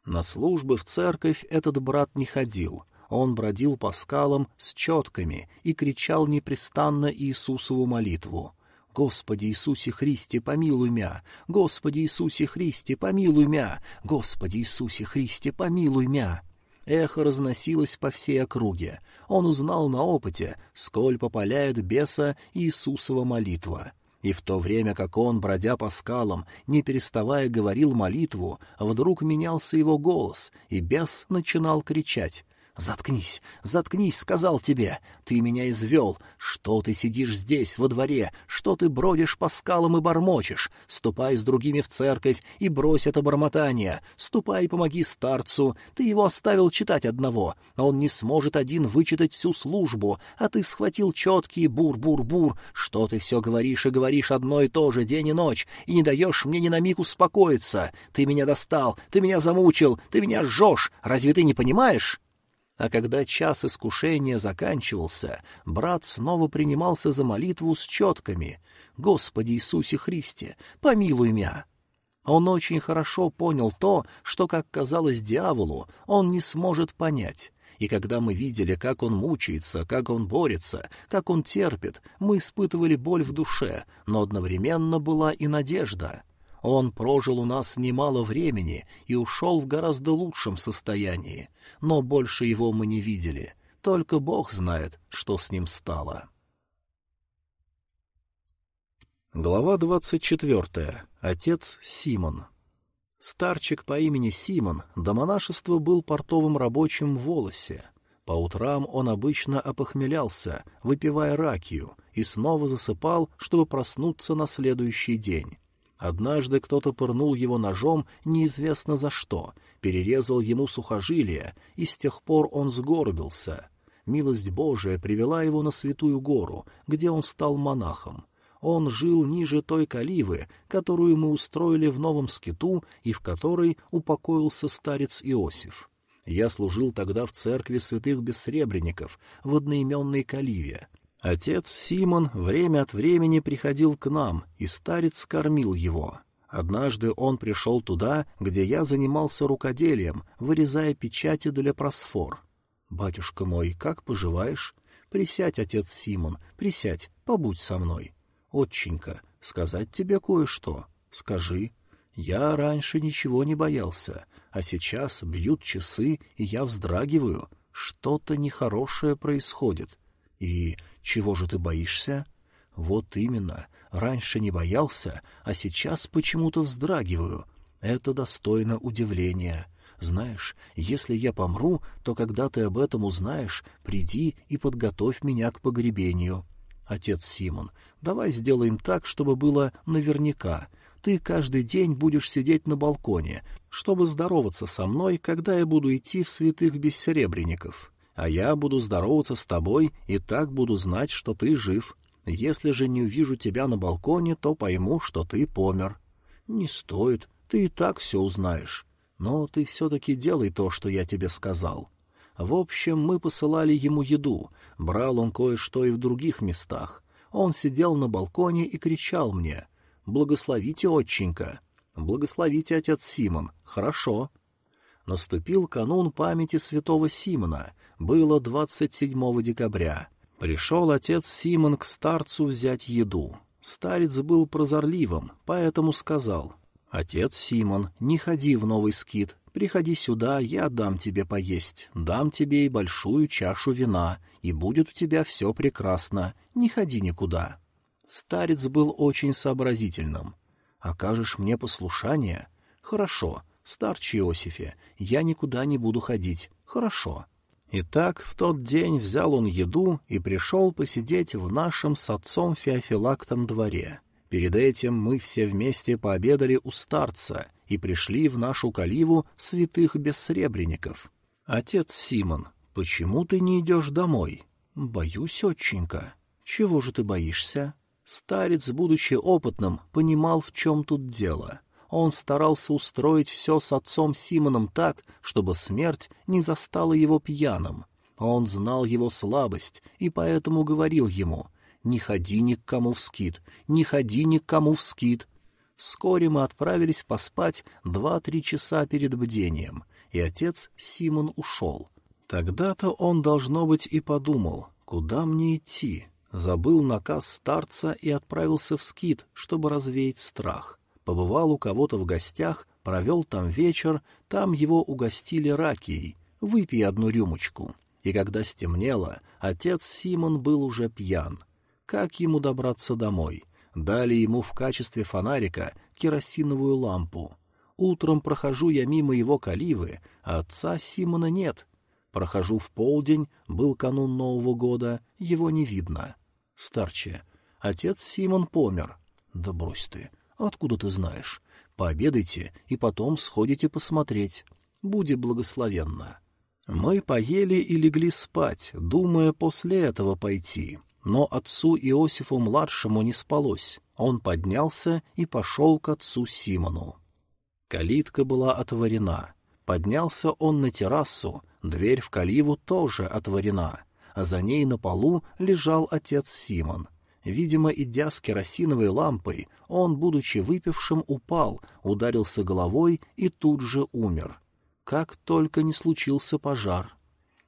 Speaker 2: На службы в церковь этот брат не ходил — он бродил по скалам с четками и кричал непрестанно Иисусову молитву. «Господи Иисусе Христе, помилуй мя! Господи Иисусе Христе, помилуй мя! Господи Иисусе Христе, помилуй мя!» Эхо разносилось по всей округе. Он узнал на опыте, сколь попаляет беса Иисусова молитва. И в то время как он, бродя по скалам, не переставая говорил молитву, вдруг менялся его голос, и бес начинал кричать «Заткнись, заткнись, сказал тебе! Ты меня извел! Что ты сидишь здесь, во дворе? Что ты бродишь по скалам и бормочешь? Ступай с другими в церковь и брось это бормотание! Ступай и помоги старцу! Ты его оставил читать одного, а он не сможет один вычитать всю службу, а ты схватил четкие бур-бур-бур! Что ты все говоришь и говоришь одно и то же день и ночь, и не даешь мне ни на миг успокоиться? Ты меня достал, ты меня замучил, ты меня жжешь! Разве ты не понимаешь?» А когда час искушения заканчивался, брат снова принимался за молитву с четками. «Господи Иисусе Христе, помилуй меня!» Он очень хорошо понял то, что, как казалось дьяволу, он не сможет понять. И когда мы видели, как он мучается, как он борется, как он терпит, мы испытывали боль в душе, но одновременно была и надежда. Он прожил у нас немало времени и ушел в гораздо лучшем состоянии, но больше его мы не видели. Только Бог знает, что с ним стало. Глава двадцать четвертая. Отец Симон. Старчик по имени Симон до монашества был портовым рабочим в волосе. По утрам он обычно опохмелялся, выпивая ракию, и снова засыпал, чтобы проснуться на следующий день. Однажды кто-то пырнул его ножом неизвестно за что, перерезал ему сухожилие, и с тех пор он сгорбился. Милость Божия привела его на Святую Гору, где он стал монахом. Он жил ниже той каливы, которую мы устроили в Новом Скиту и в которой упокоился старец Иосиф. Я служил тогда в церкви святых бессребренников в одноименной каливе. Отец Симон время от времени приходил к нам, и старец кормил его. Однажды он пришел туда, где я занимался рукоделием, вырезая печати для просфор. «Батюшка мой, как поживаешь?» «Присядь, отец Симон, присядь, побудь со мной». «Отченька, сказать тебе кое-что. Скажи». «Я раньше ничего не боялся, а сейчас бьют часы, и я вздрагиваю. Что-то нехорошее происходит. И чего же ты боишься? Вот именно. Раньше не боялся, а сейчас почему-то вздрагиваю. Это достойно удивления. Знаешь, если я помру, то когда ты об этом узнаешь, приди и подготовь меня к погребению. Отец Симон, давай сделаем так, чтобы было наверняка. Ты каждый день будешь сидеть на балконе, чтобы здороваться со мной, когда я буду идти в святых бессеребренников а я буду здороваться с тобой и так буду знать, что ты жив. Если же не увижу тебя на балконе, то пойму, что ты помер. Не стоит, ты и так все узнаешь. Но ты все-таки делай то, что я тебе сказал. В общем, мы посылали ему еду, брал он кое-что и в других местах. Он сидел на балконе и кричал мне «Благословите, отченька!» «Благословите, отец Симон! Хорошо!» Наступил канун памяти святого Симона — было 27 декабря. Пришел отец Симон к старцу взять еду. Старец был прозорливым, поэтому сказал, «Отец Симон, не ходи в новый скит, приходи сюда, я дам тебе поесть, дам тебе и большую чашу вина, и будет у тебя все прекрасно, не ходи никуда». Старец был очень сообразительным. «Окажешь мне послушание?» «Хорошо, старче Иосифе, я никуда не буду ходить. Хорошо». Итак, в тот день взял он еду и пришел посидеть в нашем с отцом Феофилактом дворе. Перед этим мы все вместе пообедали у старца и пришли в нашу каливу святых бессребренников. Отец Симон, почему ты не идешь домой? Боюсь, отченька. Чего же ты боишься? Старец, будучи опытным, понимал, в чем тут дело. Он старался устроить все с отцом Симоном так, чтобы смерть не застала его пьяным. Он знал его слабость и поэтому говорил ему «Не ходи ни к кому в скит, не ходи ни к кому в скит». Вскоре мы отправились поспать два-три часа перед бдением, и отец Симон ушел. Тогда-то он, должно быть, и подумал, куда мне идти, забыл наказ старца и отправился в скит, чтобы развеять страх. Побывал у кого-то в гостях, провел там вечер, там его угостили ракией. Выпей одну рюмочку. И когда стемнело, отец Симон был уже пьян. Как ему добраться домой? Дали ему в качестве фонарика керосиновую лампу. Утром прохожу я мимо его каливы, а отца Симона нет. Прохожу в полдень, был канун Нового года, его не видно. Старче. Отец Симон помер. Да брось ты. Откуда ты знаешь? Пообедайте и потом сходите посмотреть. Буди благословенна. Мы поели и легли спать, думая после этого пойти. Но отцу Иосифу-младшему не спалось. Он поднялся и пошел к отцу Симону. Калитка была отворена. Поднялся он на террасу, дверь в каливу тоже отворена а за ней на полу лежал отец Симон. Видимо, идя с керосиновой лампой, он, будучи выпившим, упал, ударился головой и тут же умер. Как только не случился пожар.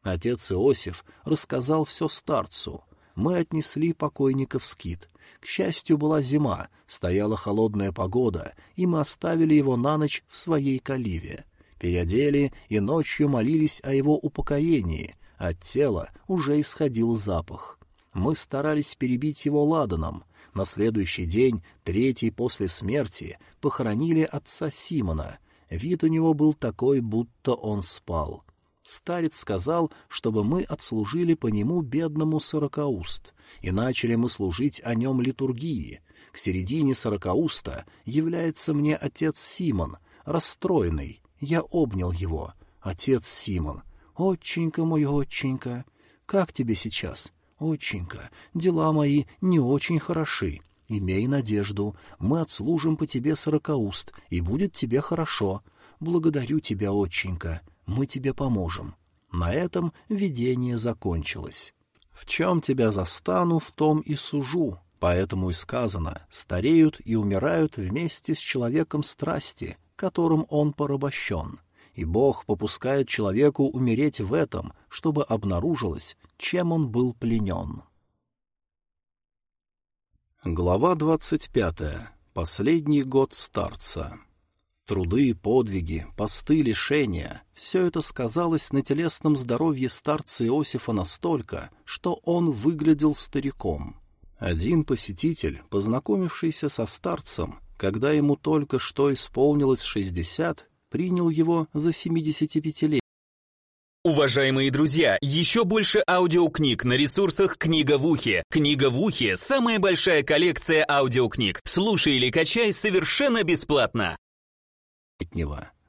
Speaker 2: Отец Иосиф рассказал все старцу. Мы отнесли покойника в скит. К счастью, была зима, стояла холодная погода, и мы оставили его на ночь в своей каливе. Переодели и ночью молились о его упокоении — от тела уже исходил запах. Мы старались перебить его ладаном. На следующий день, третий после смерти, похоронили отца Симона. Вид у него был такой, будто он спал. Старец сказал, чтобы мы отслужили по нему бедному сорокауст, и начали мы служить о нем литургии. К середине сорокауста является мне отец Симон, расстроенный. Я обнял его. «Отец Симон, «Отченька мой, отченька, как тебе сейчас? Отченька, дела мои не очень хороши. Имей надежду, мы отслужим по тебе сорокауст, и будет тебе хорошо. Благодарю тебя, отченька, мы тебе поможем». На этом видение закончилось. «В чем тебя застану, в том и сужу», Поэтому и сказано, стареют и умирают вместе с человеком страсти, которым он порабощен и Бог попускает человеку умереть в этом, чтобы обнаружилось, чем он был пленен. Глава двадцать пятая. Последний год старца. Труды, подвиги, посты, лишения — все это сказалось на телесном здоровье старца Иосифа настолько, что он выглядел стариком. Один посетитель, познакомившийся со старцем, когда ему только что исполнилось шестьдесят, принял его за 75-летний.
Speaker 1: Уважаемые друзья, еще больше аудиокниг на ресурсах «Книга в ухе». «Книга в ухе» — самая большая коллекция аудиокниг. Слушай или качай совершенно бесплатно.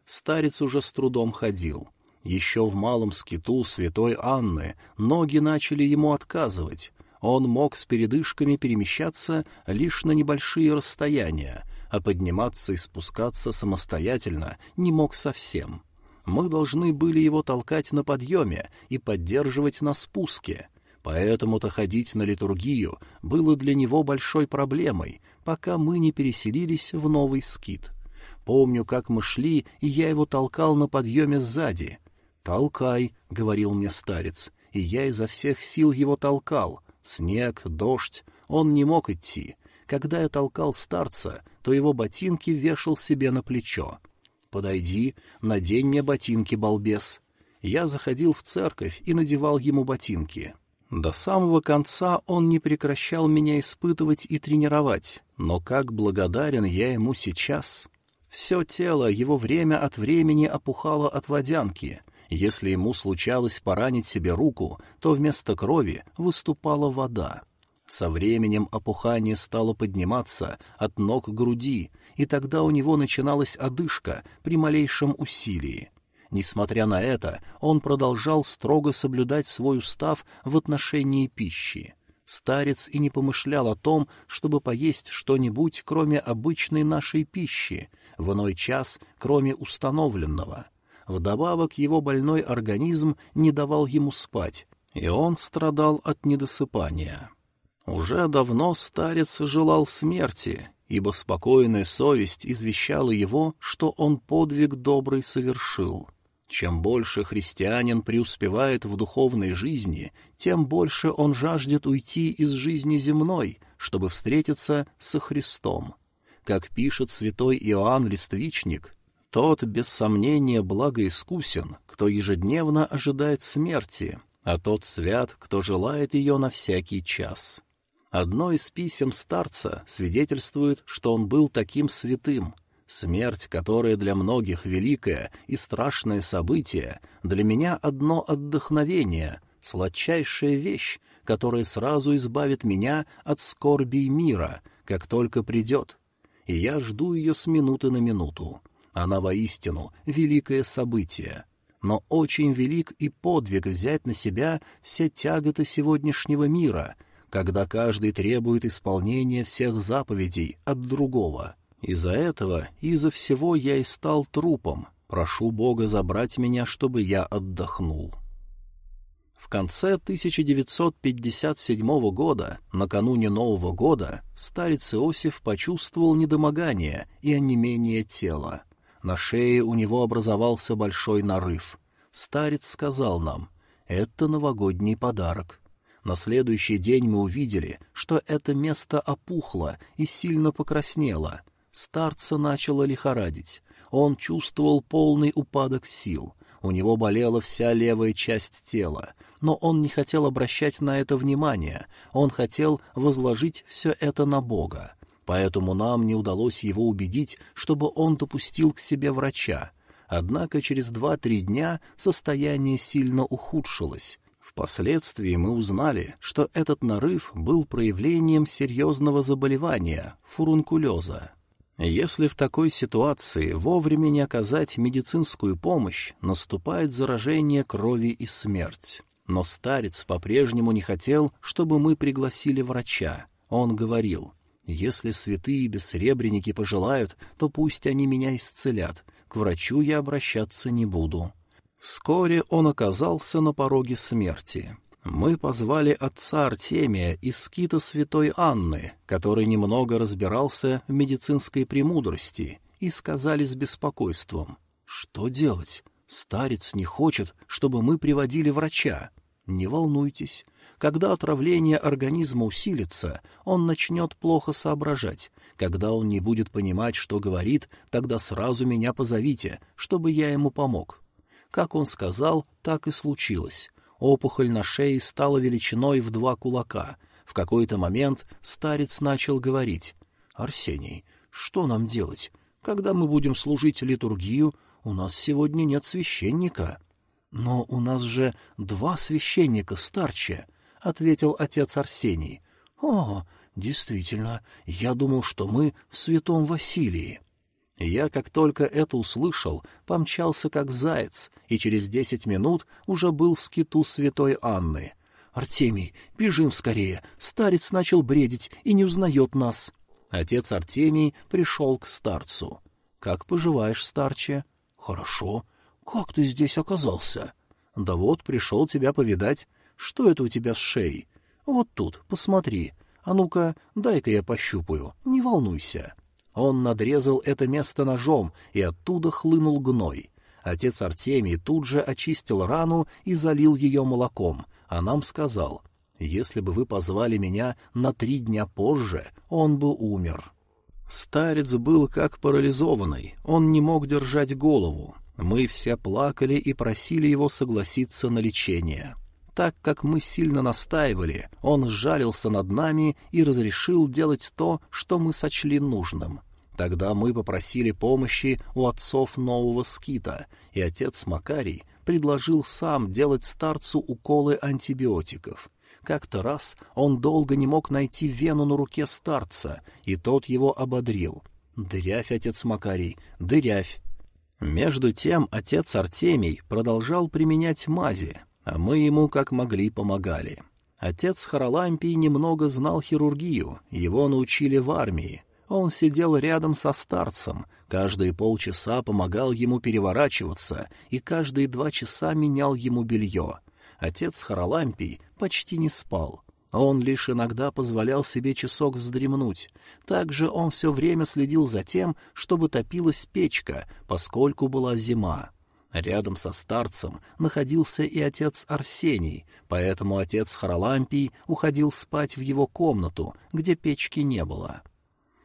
Speaker 2: Старец уже с трудом ходил. Еще в малом скиту святой Анны ноги начали ему отказывать. Он мог с передышками перемещаться лишь на небольшие расстояния, а подниматься и спускаться самостоятельно не мог совсем. Мы должны были его толкать на подъеме и поддерживать на спуске. Поэтому-то ходить на литургию было для него большой проблемой, пока мы не переселились в новый скит. Помню, как мы шли, и я его толкал на подъеме сзади. «Толкай», — говорил мне старец, и я изо всех сил его толкал. Снег, дождь, он не мог идти. Когда я толкал старца, то его ботинки вешал себе на плечо. «Подойди, надень мне ботинки, балбес». Я заходил в церковь и надевал ему ботинки. До самого конца он не прекращал меня испытывать и тренировать, но как благодарен я ему сейчас. Все тело его время от времени опухало от водянки. Если ему случалось поранить себе руку, то вместо крови выступала вода. Со временем опухание стало подниматься от ног к груди, и тогда у него начиналась одышка при малейшем усилии. Несмотря на это, он продолжал строго соблюдать свой устав в отношении пищи. Старец и не помышлял о том, чтобы поесть что-нибудь, кроме обычной нашей пищи, в иной час, кроме установленного. Вдобавок его больной организм не давал ему спать, и он страдал от недосыпания. Уже давно старец желал смерти, ибо спокойная совесть извещала его, что он подвиг добрый совершил. Чем больше христианин преуспевает в духовной жизни, тем больше он жаждет уйти из жизни земной, чтобы встретиться со Христом. Как пишет святой Иоанн Листвичник, тот, без сомнения, благоискусен, кто ежедневно ожидает смерти, а тот свят, кто желает ее на всякий час. Одно из писем старца свидетельствует, что он был таким святым. Смерть, которая для многих великое и страшное событие, для меня одно отдохновение, сладчайшая вещь, которая сразу избавит меня от скорбей мира, как только придет. И я жду ее с минуты на минуту. Она воистину великое событие. Но очень велик и подвиг взять на себя все тяготы сегодняшнего мира — когда каждый требует исполнения всех заповедей от другого. Из-за этого, из-за всего я и стал трупом. Прошу Бога забрать меня, чтобы я отдохнул. В конце 1957 года, накануне Нового года, старец Иосиф почувствовал недомогание и онемение тела. На шее у него образовался большой нарыв. Старец сказал нам, «Это новогодний подарок. На следующий день мы увидели, что это место опухло и сильно покраснело. Старца начало лихорадить. Он чувствовал полный упадок сил. У него болела вся левая часть тела, но он не хотел обращать на это внимание, он хотел возложить все это на Бога. Поэтому нам не удалось его убедить, чтобы он допустил к себе врача. Однако через два-три дня состояние сильно ухудшилось. Впоследствии мы узнали, что этот нарыв был проявлением серьезного заболевания — фурункулеза. Если в такой ситуации вовремя не оказать медицинскую помощь, наступает заражение крови и смерть. Но старец по-прежнему не хотел, чтобы мы пригласили врача. Он говорил, «Если святые бессребреники пожелают, то пусть они меня исцелят. К врачу я обращаться не буду». Вскоре он оказался на пороге смерти. Мы позвали отца Артемия из скита святой Анны, который немного разбирался в медицинской премудрости, и сказали с беспокойством. «Что делать? Старец не хочет, чтобы мы приводили врача. Не волнуйтесь. Когда отравление организма усилится, он начнет плохо соображать. Когда он не будет понимать, что говорит, тогда сразу меня позовите, чтобы я ему помог. Как он сказал, так и случилось. Опухоль на шее стала величиной в два кулака. В какой-то момент старец начал говорить. «Арсений, что нам делать? Когда мы будем служить литургию, у нас сегодня нет священника». «Но у нас же два священника старче», — ответил отец Арсений. «О, действительно, я думал, что мы в святом Василии». Я, как только это услышал, помчался как заяц, и через десять минут уже был в скиту святой Анны. «Артемий, бежим скорее! Старец начал бредить и не узнает нас!» Отец Артемий пришел к старцу. «Как поживаешь, старче?» «Хорошо. Как ты здесь оказался?» «Да вот, пришел тебя повидать. Что это у тебя с шеей?» «Вот тут, посмотри. А ну-ка, дай-ка я пощупаю, не волнуйся». Он надрезал это место ножом, и оттуда хлынул гной. Отец Артемий тут же очистил рану и залил ее молоком, а нам сказал, «Если бы вы позвали меня на три дня позже, он бы умер». Старец был как парализованный, он не мог держать голову. Мы все плакали и просили его согласиться на лечение. Так как мы сильно настаивали, он сжалился над нами и разрешил делать то, что мы сочли нужным. Тогда мы попросили помощи у отцов нового скита, и отец Макарий предложил сам делать старцу уколы антибиотиков. Как-то раз он долго не мог найти вену на руке старца, и тот его ободрил. «Дырявь, отец Макарий, дырявь!» Между тем отец Артемий продолжал применять мази, а мы ему как могли помогали. Отец Харалампий немного знал хирургию, его научили в армии. Он сидел рядом со старцем, каждые полчаса помогал ему переворачиваться и каждые два часа менял ему белье. Отец Харалампий почти не спал. Он лишь иногда позволял себе часок вздремнуть. Также он все время следил за тем, чтобы топилась печка, поскольку была зима. Рядом со старцем находился и отец Арсений, поэтому отец Харалампий уходил спать в его комнату, где печки не было.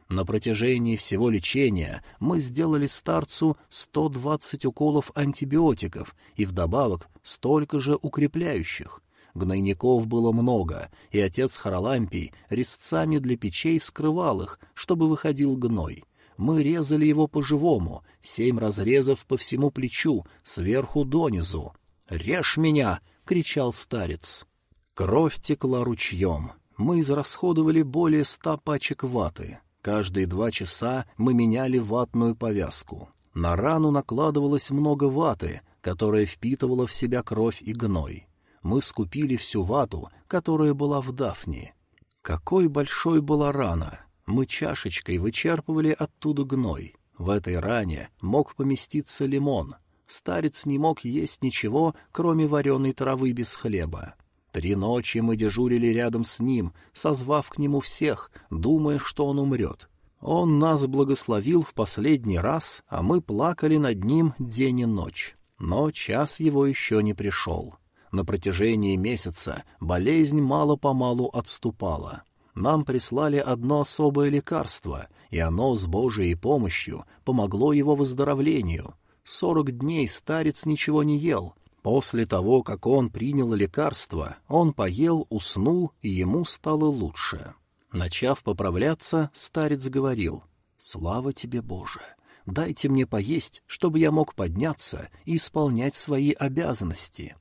Speaker 2: На протяжении всего лечения мы сделали старцу 120 уколов антибиотиков и вдобавок столько же укрепляющих. Гнойников было много, и отец Харалампий резцами для печей вскрывал их, чтобы выходил гной. Мы резали его по-живому, семь разрезов по всему плечу, сверху донизу. «Режь меня!» — кричал старец. Кровь текла ручьем. Мы израсходовали более ста пачек ваты. Каждые два часа мы меняли ватную повязку. На рану накладывалось много ваты, которая впитывала в себя кровь и гной. Мы скупили всю вату, которая была в Дафне. Какой большой была рана! Мы чашечкой вычерпывали оттуда гной. В этой ране мог поместиться лимон. Старец не мог есть ничего, кроме вареной травы без хлеба. Три ночи мы дежурили рядом с ним, созвав к нему всех, думая, что он умрет. Он нас благословил в последний раз, а мы плакали над ним день и ночь. Но час его еще не пришел. На протяжении месяца болезнь мало-помалу отступала. Нам прислали одно особое лекарство, и оно с Божией помощью помогло его выздоровлению. Сорок дней старец ничего не ел, После того, как он принял лекарство, он поел, уснул, и ему стало лучше. Начав поправляться, старец говорил, «Слава тебе, Боже! Дайте мне поесть, чтобы я мог подняться и исполнять свои обязанности».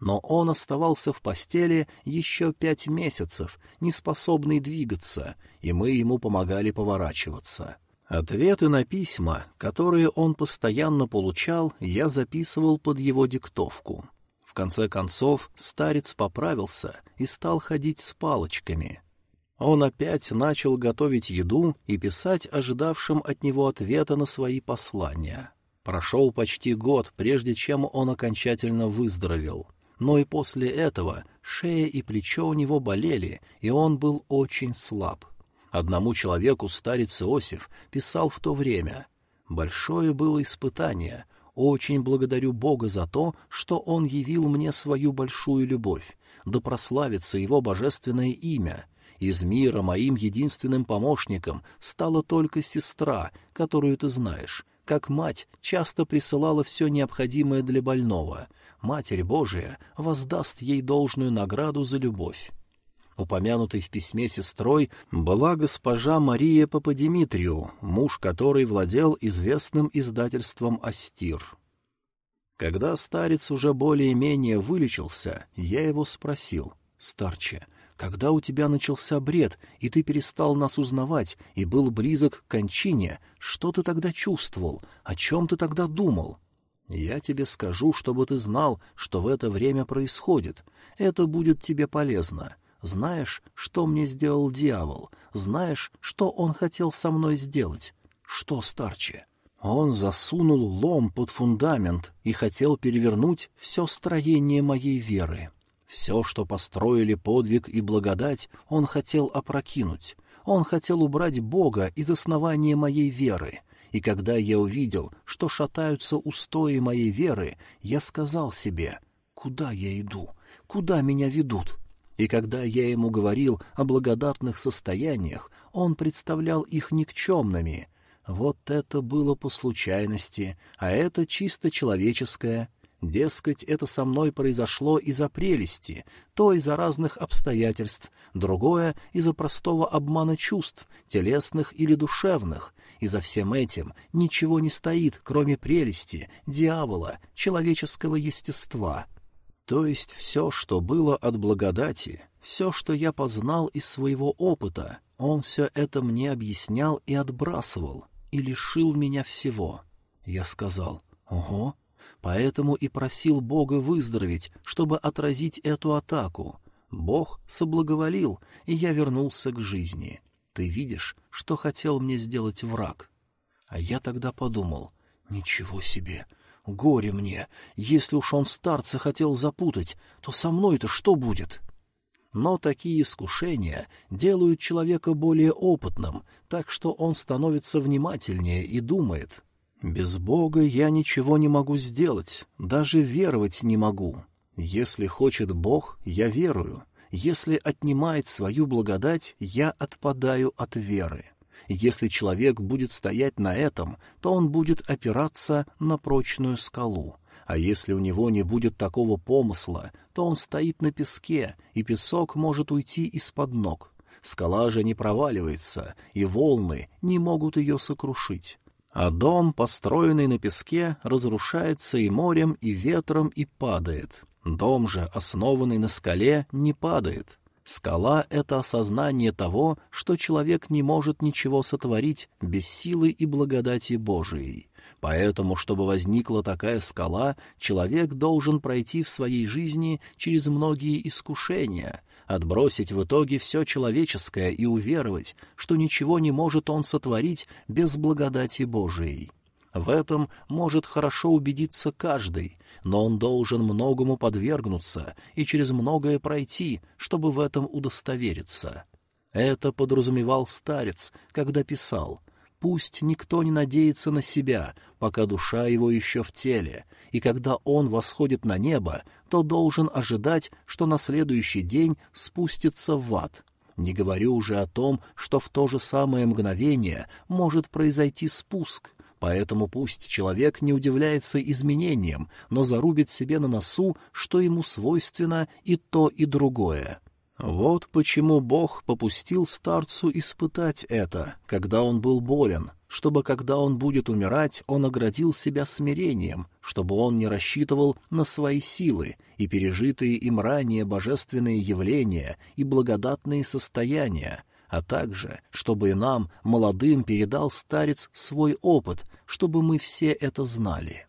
Speaker 2: Но он оставался в постели еще пять месяцев, неспособный двигаться, и мы ему помогали поворачиваться. Ответы на письма, которые он постоянно получал, я записывал под его диктовку. В конце концов старец поправился и стал ходить с палочками. Он опять начал готовить еду и писать ожидавшим от него ответа на свои послания. Прошел почти год, прежде чем он окончательно выздоровел. Но и после этого шея и плечо у него болели, и он был очень слаб. Одному человеку старец Иосиф писал в то время «Большое было испытание. Очень благодарю Бога за то, что Он явил мне свою большую любовь. Да прославится Его божественное имя. Из мира моим единственным помощником стала только сестра, которую ты знаешь. Как мать часто присылала все необходимое для больного. Матерь Божия воздаст ей должную награду за любовь. Упомянутой в письме сестрой была госпожа Мария Пападимитрию, муж которой владел известным издательством «Астир». Когда старец уже более-менее вылечился, я его спросил, «Старче, когда у тебя начался бред, и ты перестал нас узнавать и был близок к кончине, что ты тогда чувствовал, о чем ты тогда думал?» «Я тебе скажу, чтобы ты знал, что в это время происходит. Это будет тебе полезно. Знаешь, что мне сделал дьявол? Знаешь, что он хотел со мной сделать? Что, старче? Он засунул лом под фундамент и хотел перевернуть все строение моей веры. Все, что построили подвиг и благодать, он хотел опрокинуть. Он хотел убрать Бога из основания моей веры. И когда я увидел, что шатаются устои моей веры, я сказал себе, куда я иду, куда меня ведут? И когда я ему говорил о благодатных состояниях, он представлял их никчемными. Вот это было по случайности, а это чисто человеческое. Дескать, это со мной произошло из-за прелести, то из-за разных обстоятельств, другое — из-за простого обмана чувств, телесных или душевных, и за всем этим ничего не стоит, кроме прелести, дьявола, человеческого естества. То есть все, что было от благодати, все, что я познал из своего опыта, он все это мне объяснял и отбрасывал, и лишил меня всего. Я сказал, «Ого!» Поэтому и просил Бога выздороветь, чтобы отразить эту атаку. Бог соблаговолил, и я вернулся к жизни. Ты видишь, что хотел мне сделать враг? А я тогда подумал, ничего себе, горе мне, если уж он старца хотел запутать, то со мной-то что будет? Но такие искушения делают человека более опытным, так что он становится внимательнее и думает. Без Бога я ничего не могу сделать, даже веровать не могу. Если хочет Бог, я верую. Если отнимает свою благодать, я отпадаю от веры. Если человек будет стоять на этом, то он будет опираться на прочную скалу. А если у него не будет такого помысла, то он стоит на песке, и песок может уйти из-под ног. Скала же не проваливается, и волны не могут ее сокрушить. А дом, построенный на песке, разрушается и морем, и ветром, и падает. Дом же, основанный на скале, не падает. Скала — это осознание того, что человек не может ничего сотворить без силы и благодати Божией. Поэтому, чтобы возникла такая скала, человек должен пройти в своей жизни через многие искушения, отбросить в итоге все человеческое и уверовать, что ничего не может он сотворить без благодати Божией. В этом может хорошо убедиться каждый, но он должен многому подвергнуться и через многое пройти, чтобы в этом удостовериться. Это подразумевал старец, когда писал «Пусть никто не надеется на себя, пока душа его еще в теле, и когда он восходит на небо, то должен ожидать, что на следующий день спустится в ад». Не говорю уже о том, что в то же самое мгновение может произойти спуск, Поэтому пусть человек не удивляется изменениям, но зарубит себе на носу, что ему свойственно и то, и другое. Вот почему Бог попустил старцу испытать это, когда он был болен, чтобы, когда он будет умирать, он оградил себя смирением, чтобы он не рассчитывал на свои силы и пережитые им ранее божественные явления и благодатные состояния, а также, чтобы и нам, молодым, передал старец свой опыт, чтобы мы все это знали.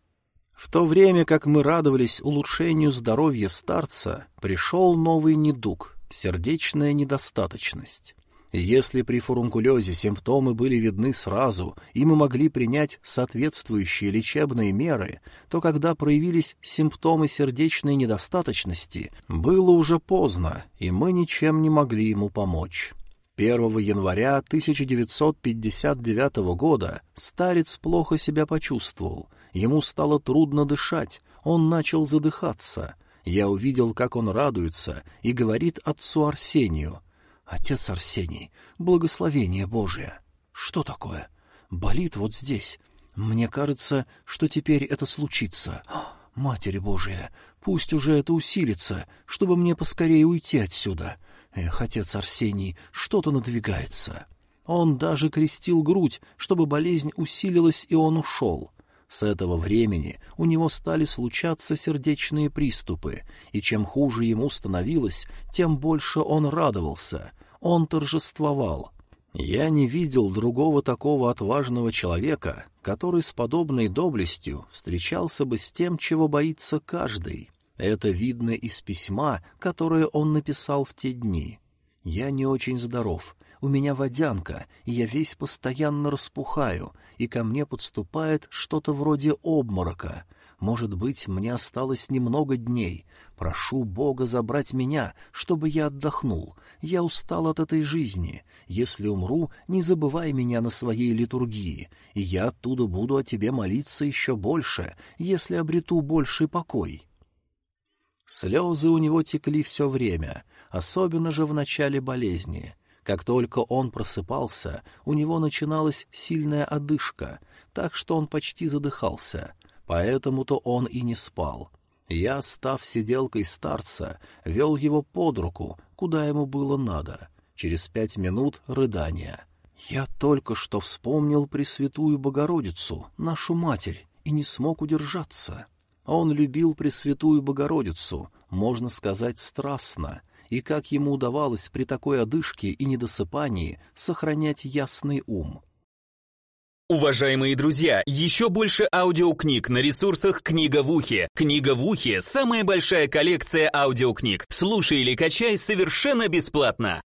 Speaker 2: В то время как мы радовались улучшению здоровья старца, пришел новый недуг — сердечная недостаточность. Если при фурункулезе симптомы были видны сразу, и мы могли принять соответствующие лечебные меры, то когда проявились симптомы сердечной недостаточности, было уже поздно, и мы ничем не могли ему помочь. 1 января 1959 года старец плохо себя почувствовал. Ему стало трудно дышать, он начал задыхаться. Я увидел, как он радуется, и говорит отцу Арсению. «Отец Арсений, благословение Божие!» «Что такое?» «Болит вот здесь. Мне кажется, что теперь это случится. Матери Божия, пусть уже это усилится, чтобы мне поскорее уйти отсюда. Эх, отец Арсений, что-то надвигается. Он даже крестил грудь, чтобы болезнь усилилась, и он ушел. С этого времени у него стали случаться сердечные приступы, и чем хуже ему становилось, тем больше он радовался. Он торжествовал. Я не видел другого такого отважного человека, который с подобной доблестью встречался бы с тем, чего боится каждый. Это видно из письма, которое он написал в те дни. «Я не очень здоров, у меня водянка, и я весь постоянно распухаю, и ко мне подступает что-то вроде обморока. Может быть, мне осталось немного дней. Прошу Бога забрать меня, чтобы я отдохнул. Я устал от этой жизни. Если умру, не забывай меня на своей литургии, и я оттуда буду о тебе молиться еще больше, если обрету больший покой». Слезы у него текли все время, особенно же в начале болезни. Как только он просыпался, у него начиналась сильная одышка, так что он почти задыхался, поэтому-то он и не спал. Я, став сиделкой старца, вел его под руку, куда ему было надо. Через пять минут рыдания. Я только что вспомнил Пресвятую Богородицу, нашу матерь, и не смог удержаться. Он любил Пресвятую Богородицу, можно сказать, страстно, и как ему удавалось при такой одышке и недосыпании сохранять ясный ум.
Speaker 1: Уважаемые друзья, еще больше аудиокниг на ресурсах «Книга в ухе». «Книга в ухе» — самая большая коллекция аудиокниг. Слушай или качай совершенно бесплатно.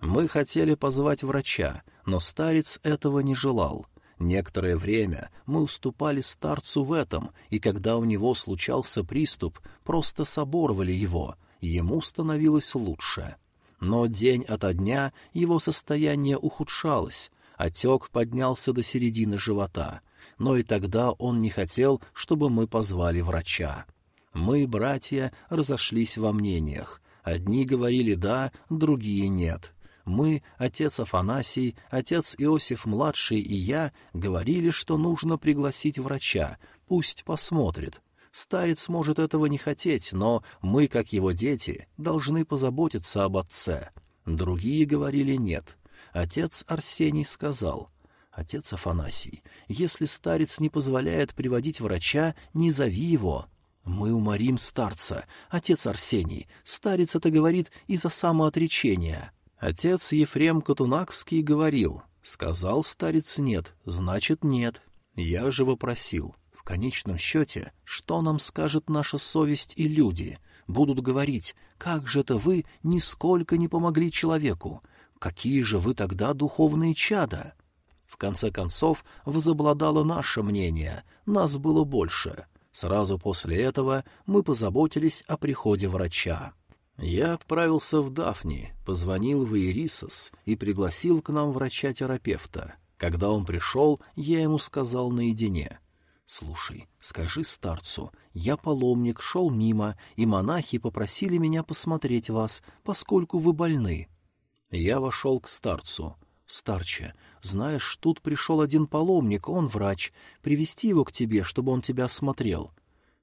Speaker 2: Мы хотели позвать врача, но старец этого не желал. Некоторое время мы уступали старцу в этом, и когда у него случался приступ, просто соборвали его, ему становилось лучше. Но день ото дня его состояние ухудшалось, отек поднялся до середины живота, но и тогда он не хотел, чтобы мы позвали врача. Мы, братья, разошлись во мнениях. Одни говорили «да», другие «нет». Мы, отец Афанасий, отец Иосиф-младший и я говорили, что нужно пригласить врача, пусть посмотрит. Старец может этого не хотеть, но мы, как его дети, должны позаботиться об отце. Другие говорили «нет». Отец Арсений сказал — Отец Афанасий, если старец не позволяет приводить врача, не зови его. Мы уморим старца. Отец Арсений, старец это говорит из-за самоотречения. Отец Ефрем Катунакский говорил, сказал старец нет, значит нет. Я же вопросил, в конечном счете, что нам скажет наша совесть и люди? Будут говорить, как же это вы нисколько не помогли человеку? Какие же вы тогда духовные чада? В конце концов, возобладало наше мнение, нас было больше. Сразу после этого мы позаботились о приходе врача. Я отправился в Дафни, позвонил в Иерисос и пригласил к нам врача-терапевта. Когда он пришел, я ему сказал наедине. «Слушай, скажи старцу, я паломник, шел мимо, и монахи попросили меня посмотреть вас, поскольку вы больны». Я вошел к старцу. «Старче, знаешь, тут пришел один паломник, он врач. Привести его к тебе, чтобы он тебя осмотрел».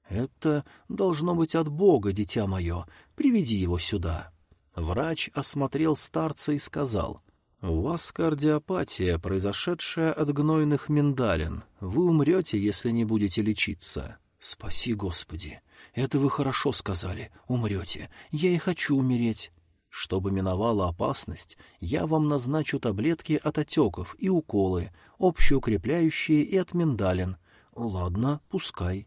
Speaker 2: «Это должно быть от Бога, дитя мое. Приведи его сюда». Врач осмотрел старца и сказал, «У вас кардиопатия, произошедшая от гнойных миндалин. Вы умрете, если не будете лечиться». «Спаси, Господи! Это вы хорошо сказали. Умрете. Я и хочу умереть». Чтобы миновала опасность, я вам назначу таблетки от отеков и уколы, общеукрепляющие и от миндалин. Ладно, пускай.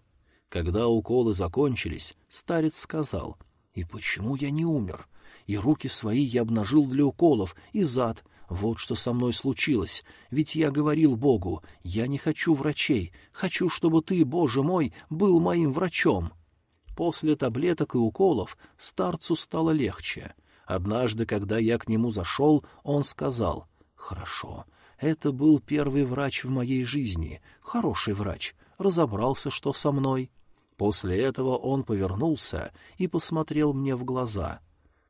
Speaker 2: Когда уколы закончились, старец сказал, «И почему я не умер? И руки свои я обнажил для уколов, и зад. Вот что со мной случилось. Ведь я говорил Богу, я не хочу врачей, хочу, чтобы ты, Боже мой, был моим врачом». После таблеток и уколов старцу стало легче. Однажды, когда я к нему зашел, он сказал, «Хорошо, это был первый врач в моей жизни, хороший врач, разобрался, что со мной». После этого он повернулся и посмотрел мне в глаза.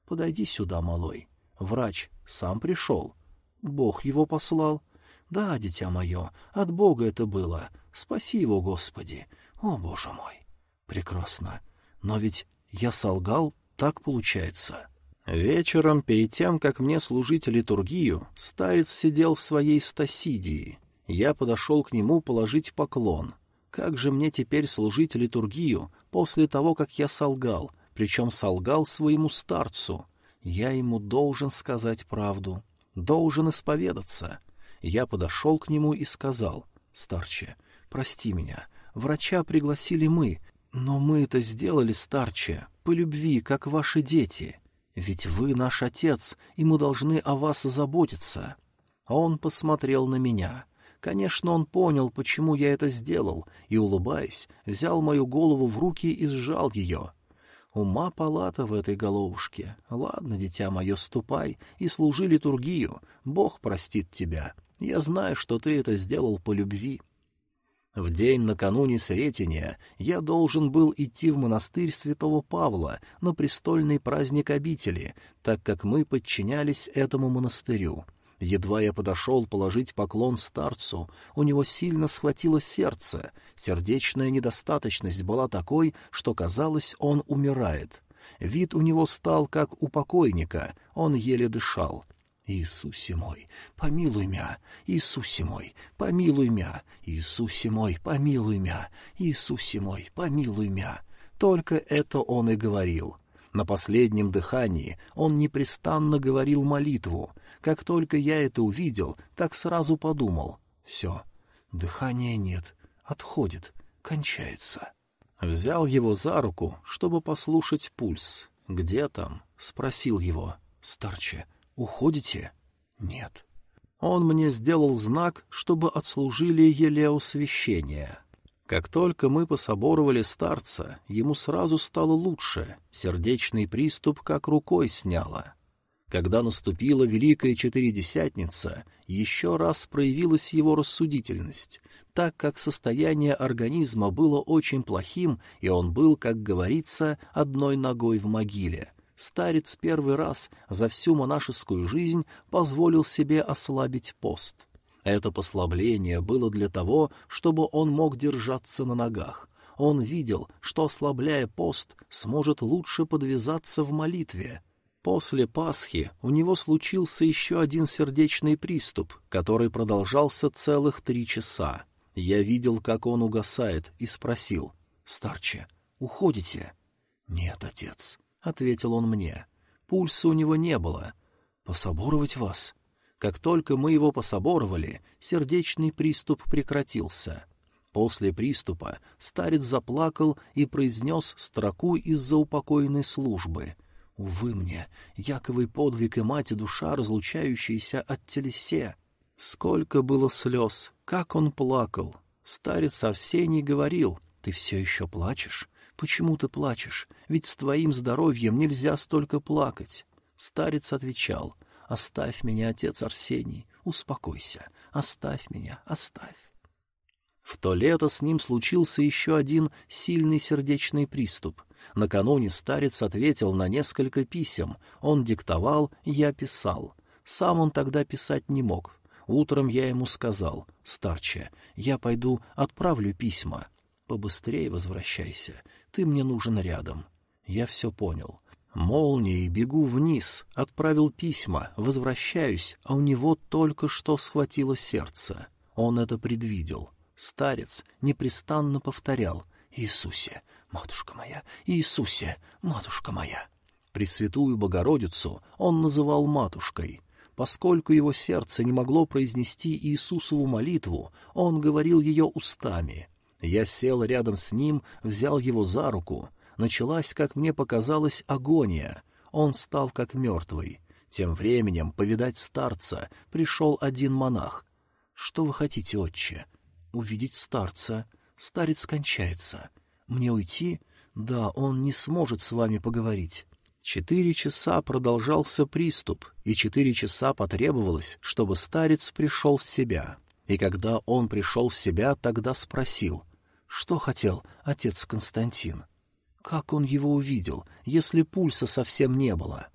Speaker 2: «Подойди сюда, малой. Врач сам пришел. Бог его послал. Да, дитя мое, от Бога это было. Спаси его, Господи. О, Боже мой! Прекрасно. Но ведь я солгал, так получается». Вечером, перед тем, как мне служить литургию, старец сидел в своей стасидии. Я подошел к нему положить поклон — как же мне теперь служить литургию после того, как я солгал, причем солгал своему старцу? Я ему должен сказать правду, должен исповедаться. Я подошел к нему и сказал, «Старче, прости меня, врача пригласили мы, но мы это сделали, старче, по любви, как ваши дети. Ведь вы наш отец, и мы должны о вас заботиться». Он посмотрел на меня — Конечно, он понял, почему я это сделал, и, улыбаясь, взял мою голову в руки и сжал ее. Ума палата в этой головушке. Ладно, дитя мое, ступай и служи литургию. Бог простит тебя. Я знаю, что ты это сделал по любви. В день накануне Сретения я должен был идти в монастырь святого Павла на престольный праздник обители, так как мы подчинялись этому монастырю — Едва я подошел положить поклон старцу, у него сильно схватило сердце. Сердечная недостаточность была такой, что казалось, он умирает. Вид у него стал как у покойника, он еле дышал. «Иисусе мой, помилуй мя! Иисусе мой, помилуй мя! Иисусе мой, помилуй мя! Иисусе мой, помилуй мя!» Только это он и говорил. На последнем дыхании он непрестанно говорил молитву. Как только я это увидел, так сразу подумал. Все, дыхания нет, отходит, кончается. Взял его за руку, чтобы послушать пульс. «Где там?» — спросил его. «Старче, уходите?» «Нет». Он мне сделал знак, чтобы отслужили елео священия. Как только мы пособоровали старца, ему сразу стало лучше, сердечный приступ как рукой сняло. Когда наступила Великая Четыредесятница, еще раз проявилась его рассудительность, так как состояние организма было очень плохим, и он был, как говорится, одной ногой в могиле. Старец первый раз за всю монашескую жизнь позволил себе ослабить пост. Это послабление было для того, чтобы он мог держаться на ногах. Он видел, что, ослабляя пост, сможет лучше подвязаться в молитве — После Пасхи у него случился еще один сердечный приступ, который продолжался целых три часа. Я видел, как он угасает, и спросил, «Старче, уходите?» «Нет, отец», — ответил он мне. Пульса у него не было. «Пособоровать вас?» Как только мы его пособоровали, сердечный приступ прекратился. После приступа старец заплакал и произнес строку из-за упокойной службы — Увы мне, Яковый подвиг и мать и душа, разлучающиеся от телесе. Сколько было слез, как он плакал. Старец Арсений говорил, «Ты все еще плачешь? Почему ты плачешь? Ведь с твоим здоровьем нельзя столько плакать». Старец отвечал, «Оставь меня, отец Арсений, успокойся, оставь меня, оставь». В то лето с ним случился еще один сильный сердечный приступ. Накануне старец ответил на несколько писем. Он диктовал, я писал. Сам он тогда писать не мог. Утром я ему сказал, «Старче, я пойду отправлю письма. Побыстрее возвращайся, ты мне нужен рядом». Я все понял. Молнией бегу вниз, отправил письма, возвращаюсь, а у него только что схватило сердце. Он это предвидел. Старец непрестанно повторял «Иисусе, «Матушка моя, Иисусе, матушка моя!» Пресвятую Богородицу он называл матушкой. Поскольку его сердце не могло произнести Иисусову молитву, он говорил ее устами. Я сел рядом с ним, взял его за руку. Началась, как мне показалось, агония. Он стал как мертвый. Тем временем, повидать старца, пришел один монах. «Что вы хотите, отче?» «Увидеть старца. Старец кончается. Мне уйти? Да, он не сможет с вами поговорить. Четыре часа продолжался приступ, и четыре часа потребовалось, чтобы старец пришел в себя. И когда он пришел в себя, тогда спросил, что хотел отец Константин. Как он его увидел, если пульса совсем не было?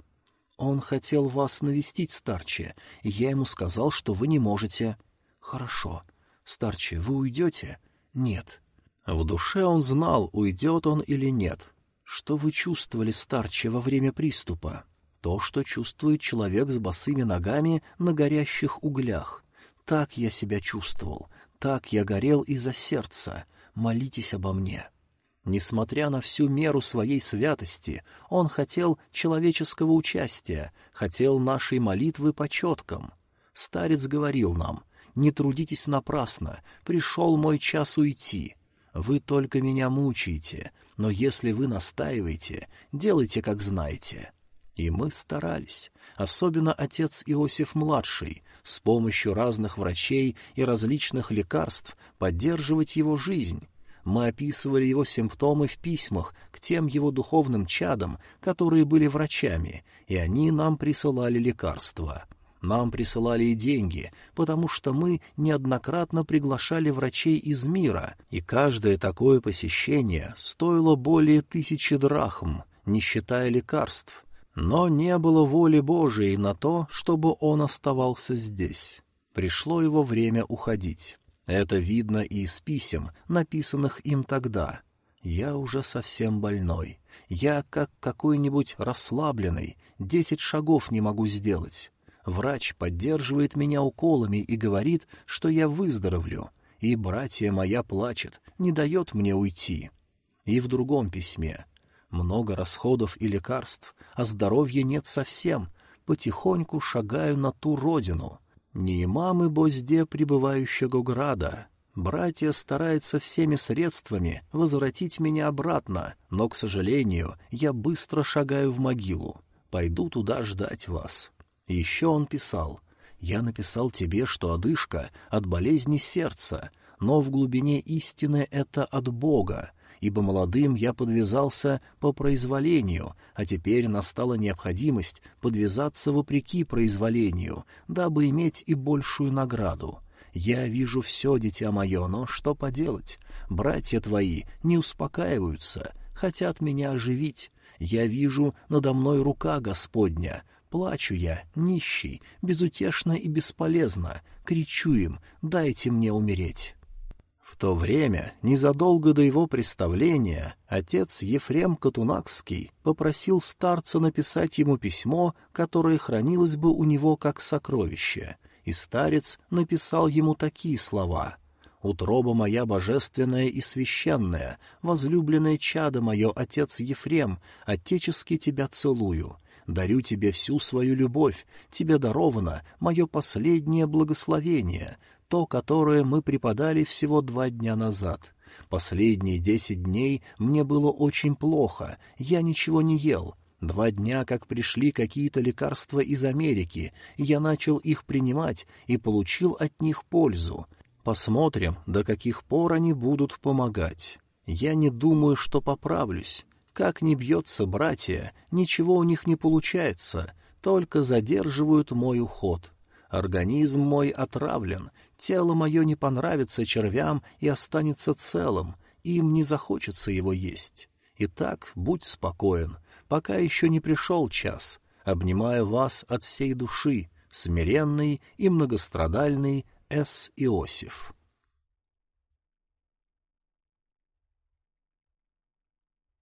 Speaker 2: Он хотел вас навестить, старче, я ему сказал, что вы не можете. Хорошо. Старче, вы уйдете? Нет. В душе он знал, уйдет он или нет. Что вы чувствовали, старче, во время приступа? То, что чувствует человек с босыми ногами на горящих углях. Так я себя чувствовал, так я горел из-за сердца. Молитесь обо мне. Несмотря на всю меру своей святости, он хотел человеческого участия, хотел нашей молитвы по четкам. Старец говорил нам, «Не трудитесь напрасно, пришел мой час уйти». Вы только меня мучаете, но если вы настаиваете, делайте, как знаете». И мы старались, особенно отец Иосиф-младший, с помощью разных врачей и различных лекарств поддерживать его жизнь. Мы описывали его симптомы в письмах к тем его духовным чадам, которые были врачами, и они нам присылали лекарства. Нам присылали и деньги, потому что мы неоднократно приглашали врачей из мира, и каждое такое посещение стоило более тысячи драхм, не считая лекарств. Но не было воли Божией на то, чтобы он оставался здесь. Пришло его время уходить. Это видно и из писем, написанных им тогда. Я уже совсем больной. Я как какой-нибудь расслабленный, десять шагов не могу сделать. Врач поддерживает меня уколами и говорит, что я выздоровлю, и братья моя плачет, не дает мне уйти. И в другом письме. Много расходов и лекарств, а здоровья нет совсем. Потихоньку шагаю на ту родину. Не имамы Бозде пребывающего града. Братья стараются всеми средствами возвратить меня обратно, но, к сожалению, я быстро шагаю в могилу. Пойду туда ждать вас. Еще он писал. «Я написал тебе, что одышка от болезни сердца, но в глубине истины это от Бога, ибо молодым я подвязался по произволению, а теперь настала необходимость подвязаться вопреки произволению, дабы иметь и большую награду. Я вижу все, дитя мое, но что поделать? Братья твои не успокаиваются, хотят меня оживить. Я вижу надо мной рука Господня, Плачу я, нищий, безутешно и бесполезно, кричу им «дайте мне умереть» то время, незадолго до его представления, отец Ефрем Катунакский попросил старца написать ему письмо, которое хранилось бы у него как сокровище, и старец написал ему такие слова «Утроба моя божественная и священная, возлюбленное чадо мое, отец Ефрем, отечески тебя целую». Дарю тебе всю свою любовь, тебе даровано мое последнее благословение, то, которое мы преподали всего два дня назад. Последние десять дней мне было очень плохо, я ничего не ел. Два дня, как пришли какие-то лекарства из Америки, я начал их принимать и получил от них пользу. Посмотрим, до каких пор они будут помогать. Я не думаю, что поправлюсь. Как ни бьется братья, ничего у них не получается, только задерживают мой уход. Организм мой отравлен, тело мое не понравится червям и останется целым, им не захочется его есть. Итак, будь спокоен, пока еще не пришел час. Обнимаю вас от всей души, смиренный и многострадальный С. Иосиф.